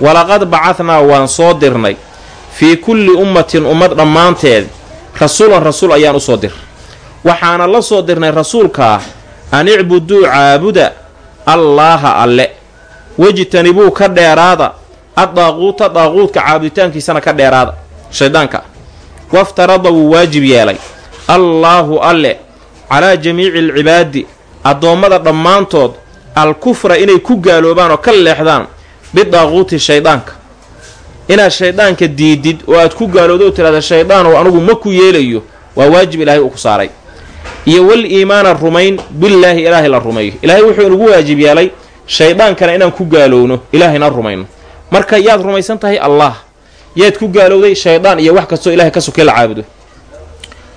walaqad bacadnaa waan soo dirnay fii kulli ummatin ummad dhammaanteed rasuulan rasuul ayaan u soo dir waxaana la soo dirnay rasuulkaa an icbuduu caabuda allaaha alle. Wejtanibuu ka dheeraada addaaquuta daaquudka caabuditaankiisana ka dheeraada. Shayddaanka waftarada wuu waajib yeelay. Allaahu alle calaa jamiici alcibaadi addoommada dhammaantood alkufra inay ku gaaloobaan oo ka leexdaan bidaaquuti shayddaanka inaad shayddaanka diidid oo aad ku gaaloodo oo tidhahda shayddaanow anugu ma ku yeelayo waa waajib ilaahay uu ku saaray. Iyo wal iimaana rumayn billaahi ilaahay la rumeeyo. Ilaahay wuxuu inugu waajib yeelay shaydaankana inaan ku gaalowno ilaahayna rumayno. Marka yaad rumaysan tahay allah yaad ku gaalowday shaydaan iyo wax kastoo ilahay ka sokay la caabudo.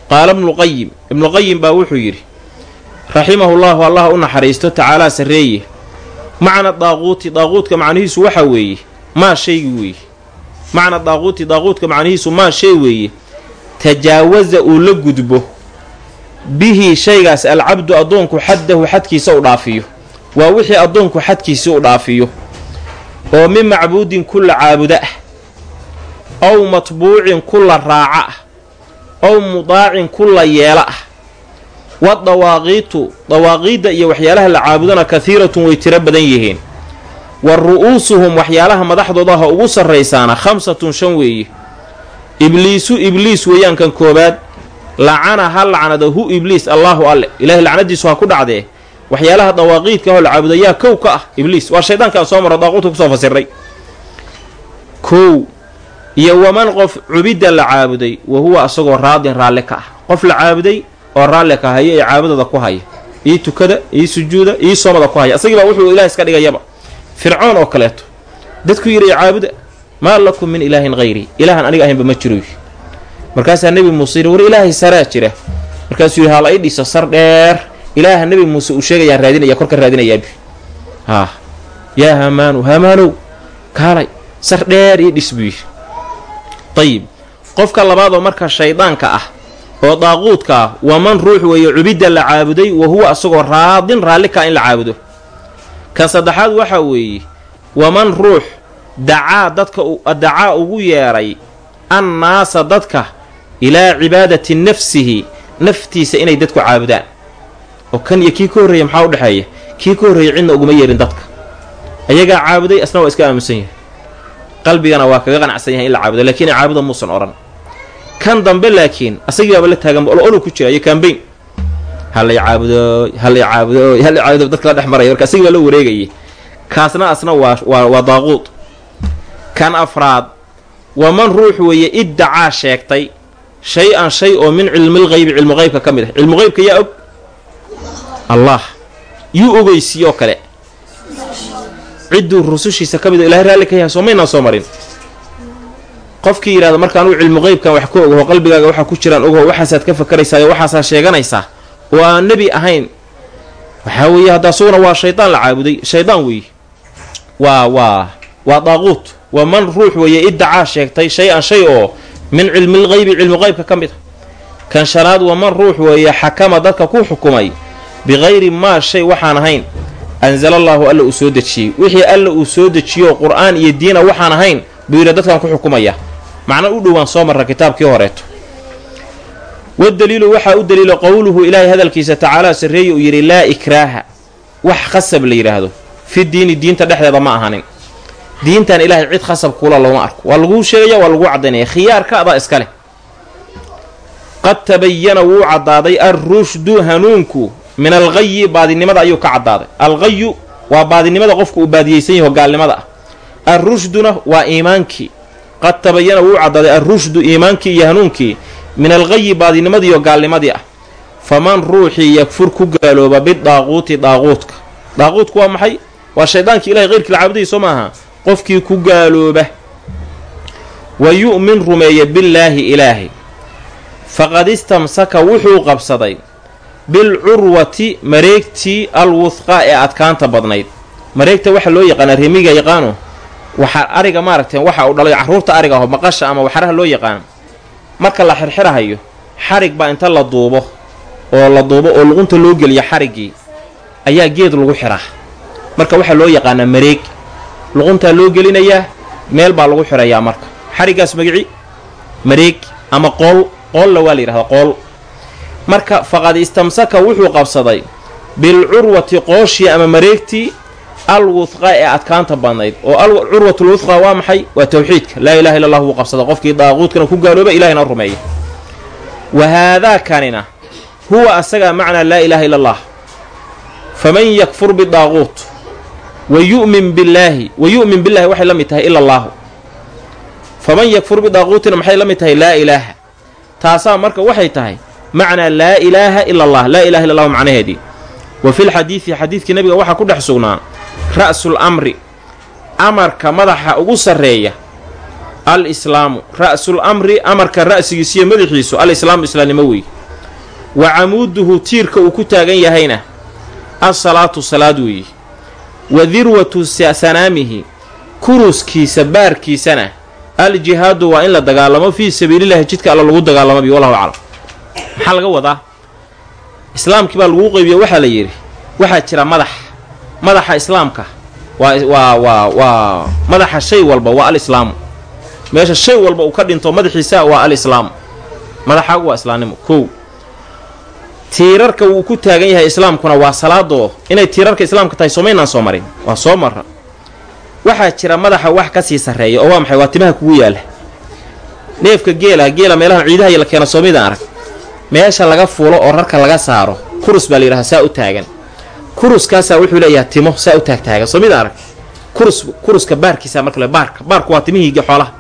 Qaala ibnuqayim ibnuqayim baa wuxuu yidhi raximahullahu allah u naxariisto tacaalaa sarreeye macna daaquuti daaquudka macnihiisu waxaa weeye maa shaygi weeye macna daaquuti daaquudka macnihiisu maa shay weeye tajaawaza uu la gudbo bihi shaygaas alcabdu addoonku xaddahu xadkiisa u dhaafiyo. Waa wixii addoonku xadkiisa u dhaafiyo. Oo min macbuudin kulla caabuda. Ah aw matbuucin kulla raaca. Ah ow mudaacin kulla yeela. ah wa dawaaqiitu dawaaqiidda iyo waxyaalaha la caabudana kahiiratun way tiro badan yihiin wa ru'uusuhum waxyaalaha madaxdoodaha ugu sarraysaana khamsatun shan weeye ibliisu ibliis weeyaan kan koobaad lacana ha lacnada hu ibliis allaahu alle ilaahay lacnadiisu ha ku dhacdee waxyaalaha dawaaqiidka oo la caabuda yaa kow ka ah ibliis waa shaydaankaan soo maro daaquudka ku soo fasiray kow iyo waman qof cubidda la caabuday wa huwa asagoo raadin raalle ka ah qof la caabuday oo raalle ka haya ee caabudada ku haya ii tukada ii sujuuda ii soomada ku haya. Asagiibaa wuxuu ilaah iska dhigayaba. Fircoon oo kaleeto. Dadku yidhi caabuda maa lakum min ilaahin hayrii ilaahan aniga ahaynba ma jiro markaasaa nebi muuse yidhi war ilaahay saraa jira. Markaasuu yidhi hala ii dhiso sar dheer. Ilaaha nebi muuse uu sheegayaa raadinaya korka raadinayaabi haa. Yaa hamaanu hamaanow kaalay sar dheer ii dhis buu yidhi ayib qofka labaadoo marka shaydaanka ah oo daaquudka ah waa man ruux weeye cubidda la caabuday wa huwa asagoo raadin raallikaa in la caabudo. Kan saddexaad waxaa weeye waman ruux dacaa dadka dacaa ugu yeedhay annaasa dadka ilaa cibaadati nafsihi naftiisa inay dadku caabudaan. Oo kan iyo kii ka horreeya maxaa u dhexeeya? Kii ka horreeya cidna uguma yeerin dadka. Ayagaa caabuday asna waa iska aaminsan yahay. Qalbigana waa kaga qanacsan yahay in la caabudo lakiin caabuda muusan odhan kan dambe laakiin asagiibaaba la taaganba olo ku jira iyo kambayn halay caabudooy halay caabudooy halay caabudo dadka la dhex maraya marka asagii baa la wareegayay. Kaasna asna waa waa waa daaquud. Kan afraad waa man ruux weeye iddacaa sheegtay shay-an shay oo min cilmilghaybi cilmuqaybka ka mid ah. Cilmuqaybka yaa og? Allah. Yuu ogeysiiyoo kale. Cidduu rusushiisa ka mid o ilahay raalli ka yahay soo maynaan soo marin qofkii yidhahda marka anugu cilmu qeybkan wax ka ogaho qalbigaaga waxaa ku jiraan ogaho waxaasaad ka fakaraysaa iyo waxaasaa sheeganaysaa oo aan nebi ahayn. Waxaa weeye hadda asuguna waa shaydaan la caabuday. Shaydaan weeye waa waa waa daaquut waa man ruux weeye iddacaa sheegtay shay-an shay oo min cilmilqeybi cilmuqeybka ka mid a kan shanaad waa man ruux weeye xakama dadka ku xukumay biqayri maa shay waxaan ahayn. Anzala allaahu alla uu soo dejiyey. Wixii alla uu soo dejiyo qur'aan iyo diina waxaan ahayn buu yidhi dadkan ku xukumaya macna u dhowaan soo marra kitaabkii horeeto. Wadaliilu waxaa u daliila qowluhu ilaahay hadalkiisa tacaalaa sarreeye uu yidhi laa ikraaha. Wax khasab la yidhaahdo. Fi diini diinta dhexdeeda ma ahanin diintan ilaahay cid khasab kuula looma arko. Waa laguu sheegaya waa laguu caddaynaya khiyaarka adaa iska leh. Qad tabayana wuu caddaaday alrushdu hanuunku min alghayi baadinimada ayuu ka caddaaday. Alghayu waa baadinimada qofku uu baadiyeysan yaho gaalnimada ah. Alrushduna waa iimaankii qad tabayana wuu caddaaday alrushdu iimaankii iyo hanuunkii min alghayi baadinimadiiyo gaalnimadii ah. Faman ruuxii yakfur ku gaalooba bidaaquuti daaquudka daaquudku waa maxay? Waa shaydaankii ilahay qeyrkii la caabudayay soo maaha. Qofkii ku gaalooba. Wa yu'min rumeeya billaahi ilaahay. Faqad istamsaka wuxuu qabsaday bilcurwati mareegtii alwuthqa ee adkaanta badnayd. Mareegta waxa loo yaqaanaa remiga yaqaano waxaa ariga maaragtay waxa uu dhalay carruurta ariga aho maqasha ama waxaraha loo yaqaan. Marka la xirxirahayo xarig baa inta la duubo oo la duubo oo luqunta loo geliyo xariggii ayaa geed lagu xiraa marka waxaa loo yaqaanaa mareeg. Luquntaa loo gelinayaa meel baa lagu xirayaa marka. Xariggaas magici mareeg ama qool qoolla waa la yidhahdaa qool. Marka faqad istamsaka wuxuu qabsaday bilcurwati qooshii ama mareegtii alwuthqa ee adkaanta badnayd oo curwatulwuthqa waa maxay? Waa tawxiidka. Laa ilaha illa allah wuu qabsada qofkii daaquudkana ku gaalooba ilahina rumeeya wa haadaa kanina huwa asagaa macnaa laa ilaaha illa allah faman yakfur bidaaquut wa yu'min billaahi wa yu'min billahi waxay la mid tahay ila allaahu faman yakfur bidaaquutina maxay la mid tahay? Laa ilaaha. Taasaa marka waxay tahay macnaa laa ilaaha ila allah. Laa ilaha illa allahu macnaheedii. Wa filxadiidi xadiidkii nabiga waxaa ku dhex sugnaa ra'sul amri amarka madaxa ugu sarreeya al islaamu ra'sul amri amarka ra'sigiisiyo madaxiisu al islaamu islaamnimo weeye wa camuuduhu tiirka uu ku taagan yahayna asalaatu salaad weeye wa dirwatu sanaamihi kuruskiisa baarkiisana al jihaadu waa in la dagaalamo fii sabiilillahi jidka alla lagu dagaalamo bi wallahu aclam. Maxaa laga wadaa? Islaamkii baa laguu qeybiye waxaa la yidhi waxaa jira madax madaxa islaamka. Waa waa waa madaxa shay walba waa al islaamu meesha shay walba uu ka dhinto madaxiisa waa al islaamu madaxaagu waa islaamnimo. Kow tiirarka wuu ku taagan yahay islaamkuna waa salaadoo inay tiirarka islaamka tahay soomaynaan soo marin. Waa soo mara waxaa jira madaxa wax ka sii sarreeya oo waa maxay? Waa timaha kugu yaalla. Neefka geela geela meelahan ciidaha la keena soomaydaan arag. Meesha laga fuulo oo rarka laga saaro kurus baa la yidhaha saa u taagan kuruskaasaa wuxuu leeyahay timo saa u taagtaagan soomida arag kurus kuruska baarkiisa marka baarka baarku waa timihii xoolaha.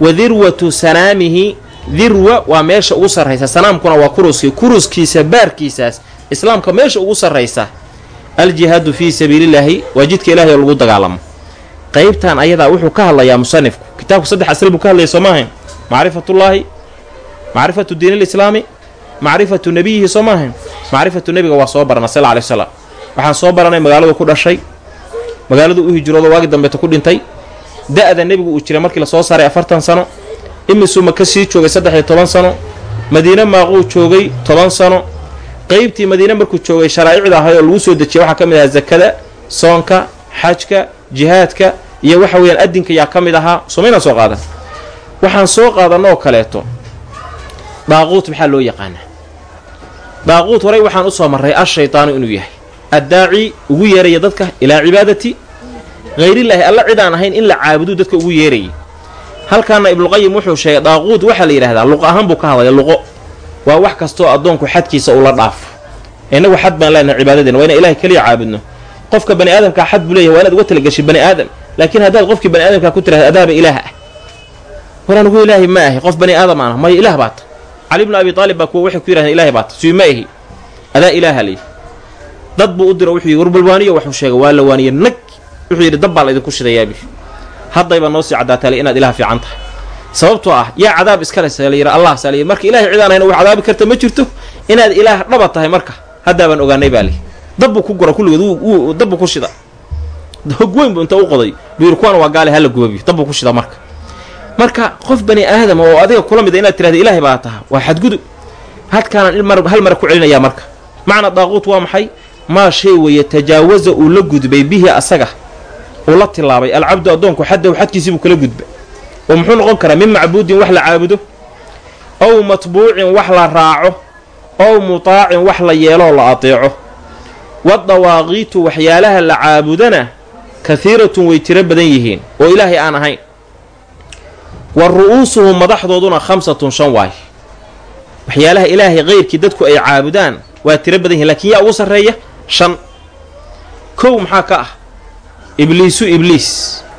Wa dirwatu sanaamihi dirwa waa meesha ugu sarraysa. Sanaamkuna waa kuruskii kuruskiisa baarkiisaas islaamka meesha ugu sarraysa aljihaadu fii sabiilillaahi waa jidka ilahay oo lagu dagaalamo. Qaybtan ayadaa wuxuu ka hadlayaa musanifku kitaabku saddex asal buu ka hadlaya soo maahayn? Macrifatullaahi macrifatu diin alislaami macrifatu nebiyihi soo maahayn? Macrifatu nebiga waa soo barana sal alay waslam waxaan soo baranay magaaladu ku dhashay. Magaaladu u hijroodo waagi dambeeta ku dhintay. Da-da nebigu uu jiray markii la soo saaray afartan sano. Imisuu maka sii joogay saddex iyo toban sano. Madiine maaquu joogay toban sano. Qeybtii madiine markuu joogay sharaa'icda ahay oo lagu soo dejiyay waxaa ka mid ahaa zakada soonka xajka jihaadka iyo waxa weeyaan adinka yaa ka mid ahaa. Somaynaan soo qaadan? Waxaan soo qaadanoo kaleeto. Daaquut maxaa loo yaqaanaa? Daaquut horey waxaan u soo marray ashaytaanu inuu yahay addaaci ugu yeeraya dadka ilaa cibaadati hayrillaahi alla cid aan ahayn in la caabuduu dadka ugu yeerayay halkaana ibnuqayim wuxuu sheegay daaquut waxaa la yidhahdaa luq ahaan buu ka hadlaya luqo waa wax kastoo addoonku xadkiisa ula dhaafo innagu xad baan leenahay cibaadadeena waa inaan ilahay keliya caabudno qofka bani aadamkaa xad buu leeyahay waa inaad uga talagashay bani aadam laakiin haddaad qofkii bani aadamkaa ku tirahda adaaba ilaah ah war anugu ilaahay ma ahi qof bani aadam aan maya ilaah baata cali bnu abi aalib baa kuwa waxay ku yidhahdeen ilahay baata sui ma ahi adaa ilaaha layidhi dad buu u diro wuxuu yidhi warbalwaaniyo waxuu sheegay waa la waaniye nag. Wuxuu yidhi dab baa laydinku shidayaabi haddayba noo sii caddaatale inaad ilaah fiican tahay. Sababtoo ah yaa cadaab iskale salayidhi allah salayidhi marka ilahay cid wax cadaabi karta ma jirto? Inaad ilaah dhaba tahay marka haddaabaan ogaanay baa lihi dabbuu ku gura kulligood wuu dabbuu ku shida. Hog weyn buu inta u qoday. Buu yidhi kuwana waa gaale hala gubabiyo dabbuu ku shida marka. Marka qof bani aadam oo adiga kula mida inaad tirahda ilaahay baa taha waa xadgudub. Hadkaanaan hal mara ku celinayaa marka. Macna daaquut waa maxay maa shay weeye tajaawaza uu la gudbay bihi asaga uu la tilaabay. Alcabdu addoonku xaddahu xadkiisii buu kala gudba oo muxuu noqon karaa min macbuudin wax la caabudo ow matbuucin wax la raaco ow mutaacin wax la yeeloo la ateeco wadawaaqiitu waxyaalaha la caabudana kahiiratun way tiro badan yihiin oo ilaahay aan ahayn. Wa ru'uusuhum madaxdooduna khamsatun shan waay. Waxyaalaha ilaahay keyrkii dadku ay caabudaan waa tiro badan yihiin lakiin yaa ugu sarreeya shan. Kow maxaa ka ah? Ibliisu ibliis.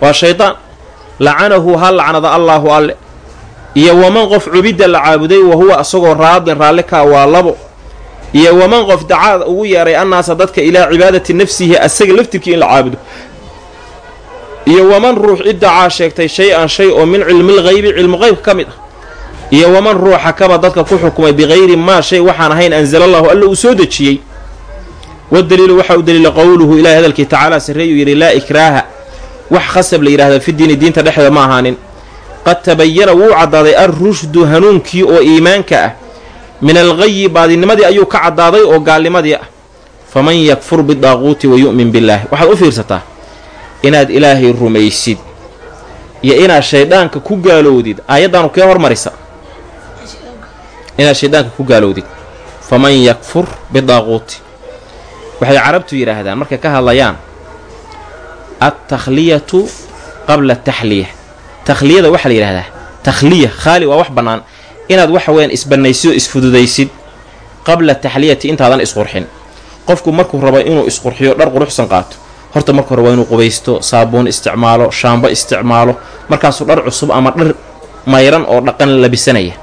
Waa shaydaan lacanahu ha lacnada allaahu alle. Iyo waman qof cubidda la caabuday wa huwa asagoo raadin raalli kaa waa labo. Iyo waman qof dacaada ugu yeeray annaasa dadka ilaa cibaadati nafsihi asaga laftirkii in la caabudo. Iyo waman ruux iddacaa sheegtay shay-an shay oo min cilmil haybi cilmu qeybka ka mid ah. Iyo waman ruuxa kaba dadka ku xukumay bikayri maa shay waxaan ahayn anzalallahu alla uu soo dejiyey wadaliilu waxaa u daliila qowluhu ilahi hadalkii tacaala sarreeyuu yidhi laa ikraaha wax khasab la yidhahda fi diini diinta dhexdeeda ma ahaanin qad tabayana wuu caddaaday alrushdu hanuunkii oo iimaanka ah min alghayi baadinimadii ayuu ka caddaaday oo gaalnimadii ah faman yakfur bidaaquuti wa yu'min billaahi waxaad u fiirsataa inaad ilaahay rumaysid iyo inaad shayddaanka ku gaalowdid aayaddaanu kee hormarisa inaad shayddaanka ku gaalowdid faman yakfur bidaaquuti waxay carabtu yidhaahdaan markay ka hadlayaan altakhliyatu qabla ataxliya takhliyada waxaa la yidhahdaa takhliya khaali waa wax bannaan. Inaad waxa weyaan isbannaysid oo isfududaysid. Qabla taxliyati intaadan isqurxin. Qofku markuu rabo inuu isqurxiyo dhar quruxsan qaato. Horta marka hore waa inuu qubaysto saabuun isticmaalo shaambo isticmaalo markaasuu dhar cusub ama dhar mayran oo dhaqan labisanaya.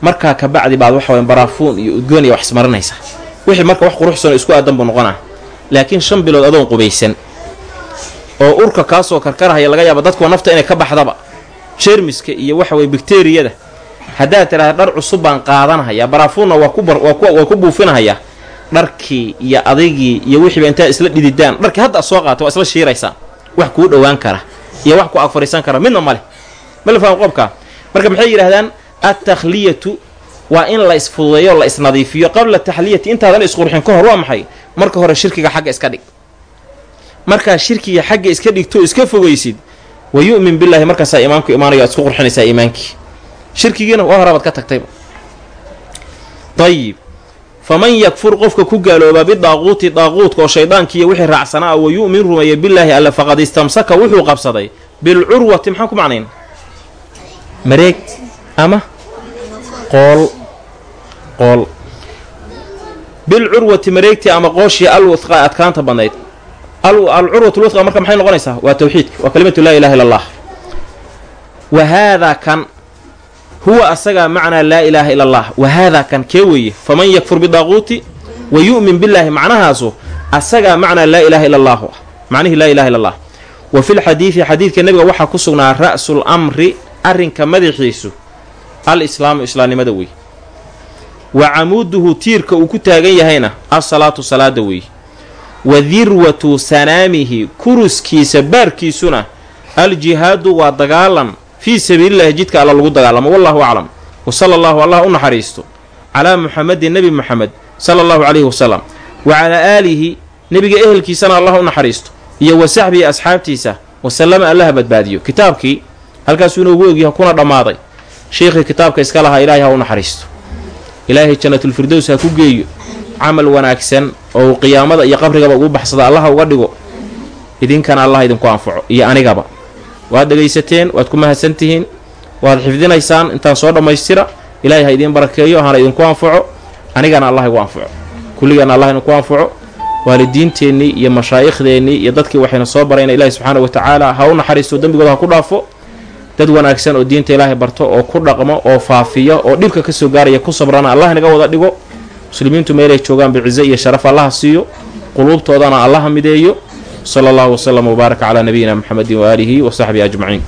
Markaa kabacdi baad waxa waya baraafuun iyo udgoon iyo wax ismarinaysa wixii marka wax quruxsanoo isku aadan buu noqonaa. Laakiin shan bilood adoon qubaysan oo urka kaasoo karkarahaya laga yaaba dadkuwa nafta inay ka baxdaba jeermiska iyo waxa weye bakteriyada haddaad tidhahda dhar cusub baan qaadanhayaa baraafuunna waa ku buufinahayaa dharkii iyo adigii iyo wixiiba intaad isla dhididaan. Dharkii hadda soo qaata waa isla shiiraysaa wax kuu dhowaan kara iyo wax ku agfariisan kara. Midna maleh male faham qobkaa marka maxay yidhahdaan attakhliyatu waa in la isfududeeyo la isnadiifiyo qabla taxliyati intaadan isqurxin ka hor waa maxay? Marka hore shirkiga xagga iska dhig. Markaa shirkiga xagga iska dhigto iska fogaysid wa yu'min billaahi markaasaa iimaanku imaanayo aad isku qurxinaysaa iimaankii. Shirkigiina waa horabaad ka tagtayba dayib faman yakfur qofka ku gaalooba bidaaquuti daaquudka oo shayddaankiiyo wixii raacsanaa wa yu'min rumeeya billaahi alle faqad istamsaka wuxuu qabsaday. Bilcurwati maxaan ku macnayn? Mareeg ama qool qool bilcurwati mareegtii ama qooshii alwudqa adkaanta badnayd alcurwat lwudqa marka maxay noqonaysaa? Waa tawxiidka waa kalimatu laa ilaha illa allah wa haadaa kan huwa asagaa macnaa laa ilaaha ila allah wa haadaa kan kee weeye? Faman yakfur bidaaquuti wa yu'min billaahi macnahaasu asagaa macnaa laa ilaaha ila allahu ah macnihii laa ilaha illa allah wa fi lxadiidi xadiidka nebiga waxaa ku sugnaa ra'sul amri arrinka madaxiisu al islaamu islaamnimada wey wa camuuduhu tiirka uu ku taagan yahayna alsalaatu salaada wey wa dirwatu sanaamihi kuruskiisa baarkiisuna aljihaadu waa dagaalan fii sabiilillahi jidka alla lagu dagaalamo wallahu aclam. Wa sala allahu allah u naxariisto calaa muxamedin nebi muxamed sala allahu calayhi wasalam wa calaa aalihi nebiga ehelkiisana allah u naxariisto. Iyo wa saxbihi asxaabtiisa wasallama allaha badbaadiyo. Kitaabkii halkaasuu inoogu ogyahay kuna dhammaaday. Sheikhii kitaabka iska lahaa ilaahay ha u naxariisto ilaahay jannatulfirdows ha ku geeyo camal wanaagsan oo uu qiyaamada iyo qabrigaba ugu baxsada allaha uga dhigo idinkana allah idinku anfaco iyo anigaba. Waad dhegaysateen waad ku mahadsantihiin waad xifdinaysaan intaan soo dhammaystira ilaahay ha idiin barakeeyo hana idinku anfaco anigana allah igu anfaco kulligaana allah idinku anfaco waalidiinteennii iyo mashaa'ikhdeennii iyo dadkii waxayna soo barayna ilaahi subxaana wa tacaala ha u naxariisto dembigooda ha ku dhaafo dad wanaagsan oo diinta ilaahay barto oo ku dhaqmo oo faafiya oo dhibka ka soo gaaraya ku sabrana allah inaga wada dhigo. Muslimiintu meelay joogaan bicize iyo sharaf allaha siiyo. Quluubtoodana allaha mideeyo. Sala allahu wasalam wbaaraka calaa nabiyina muxamedin waaalihi wa saxbihi ajmaciin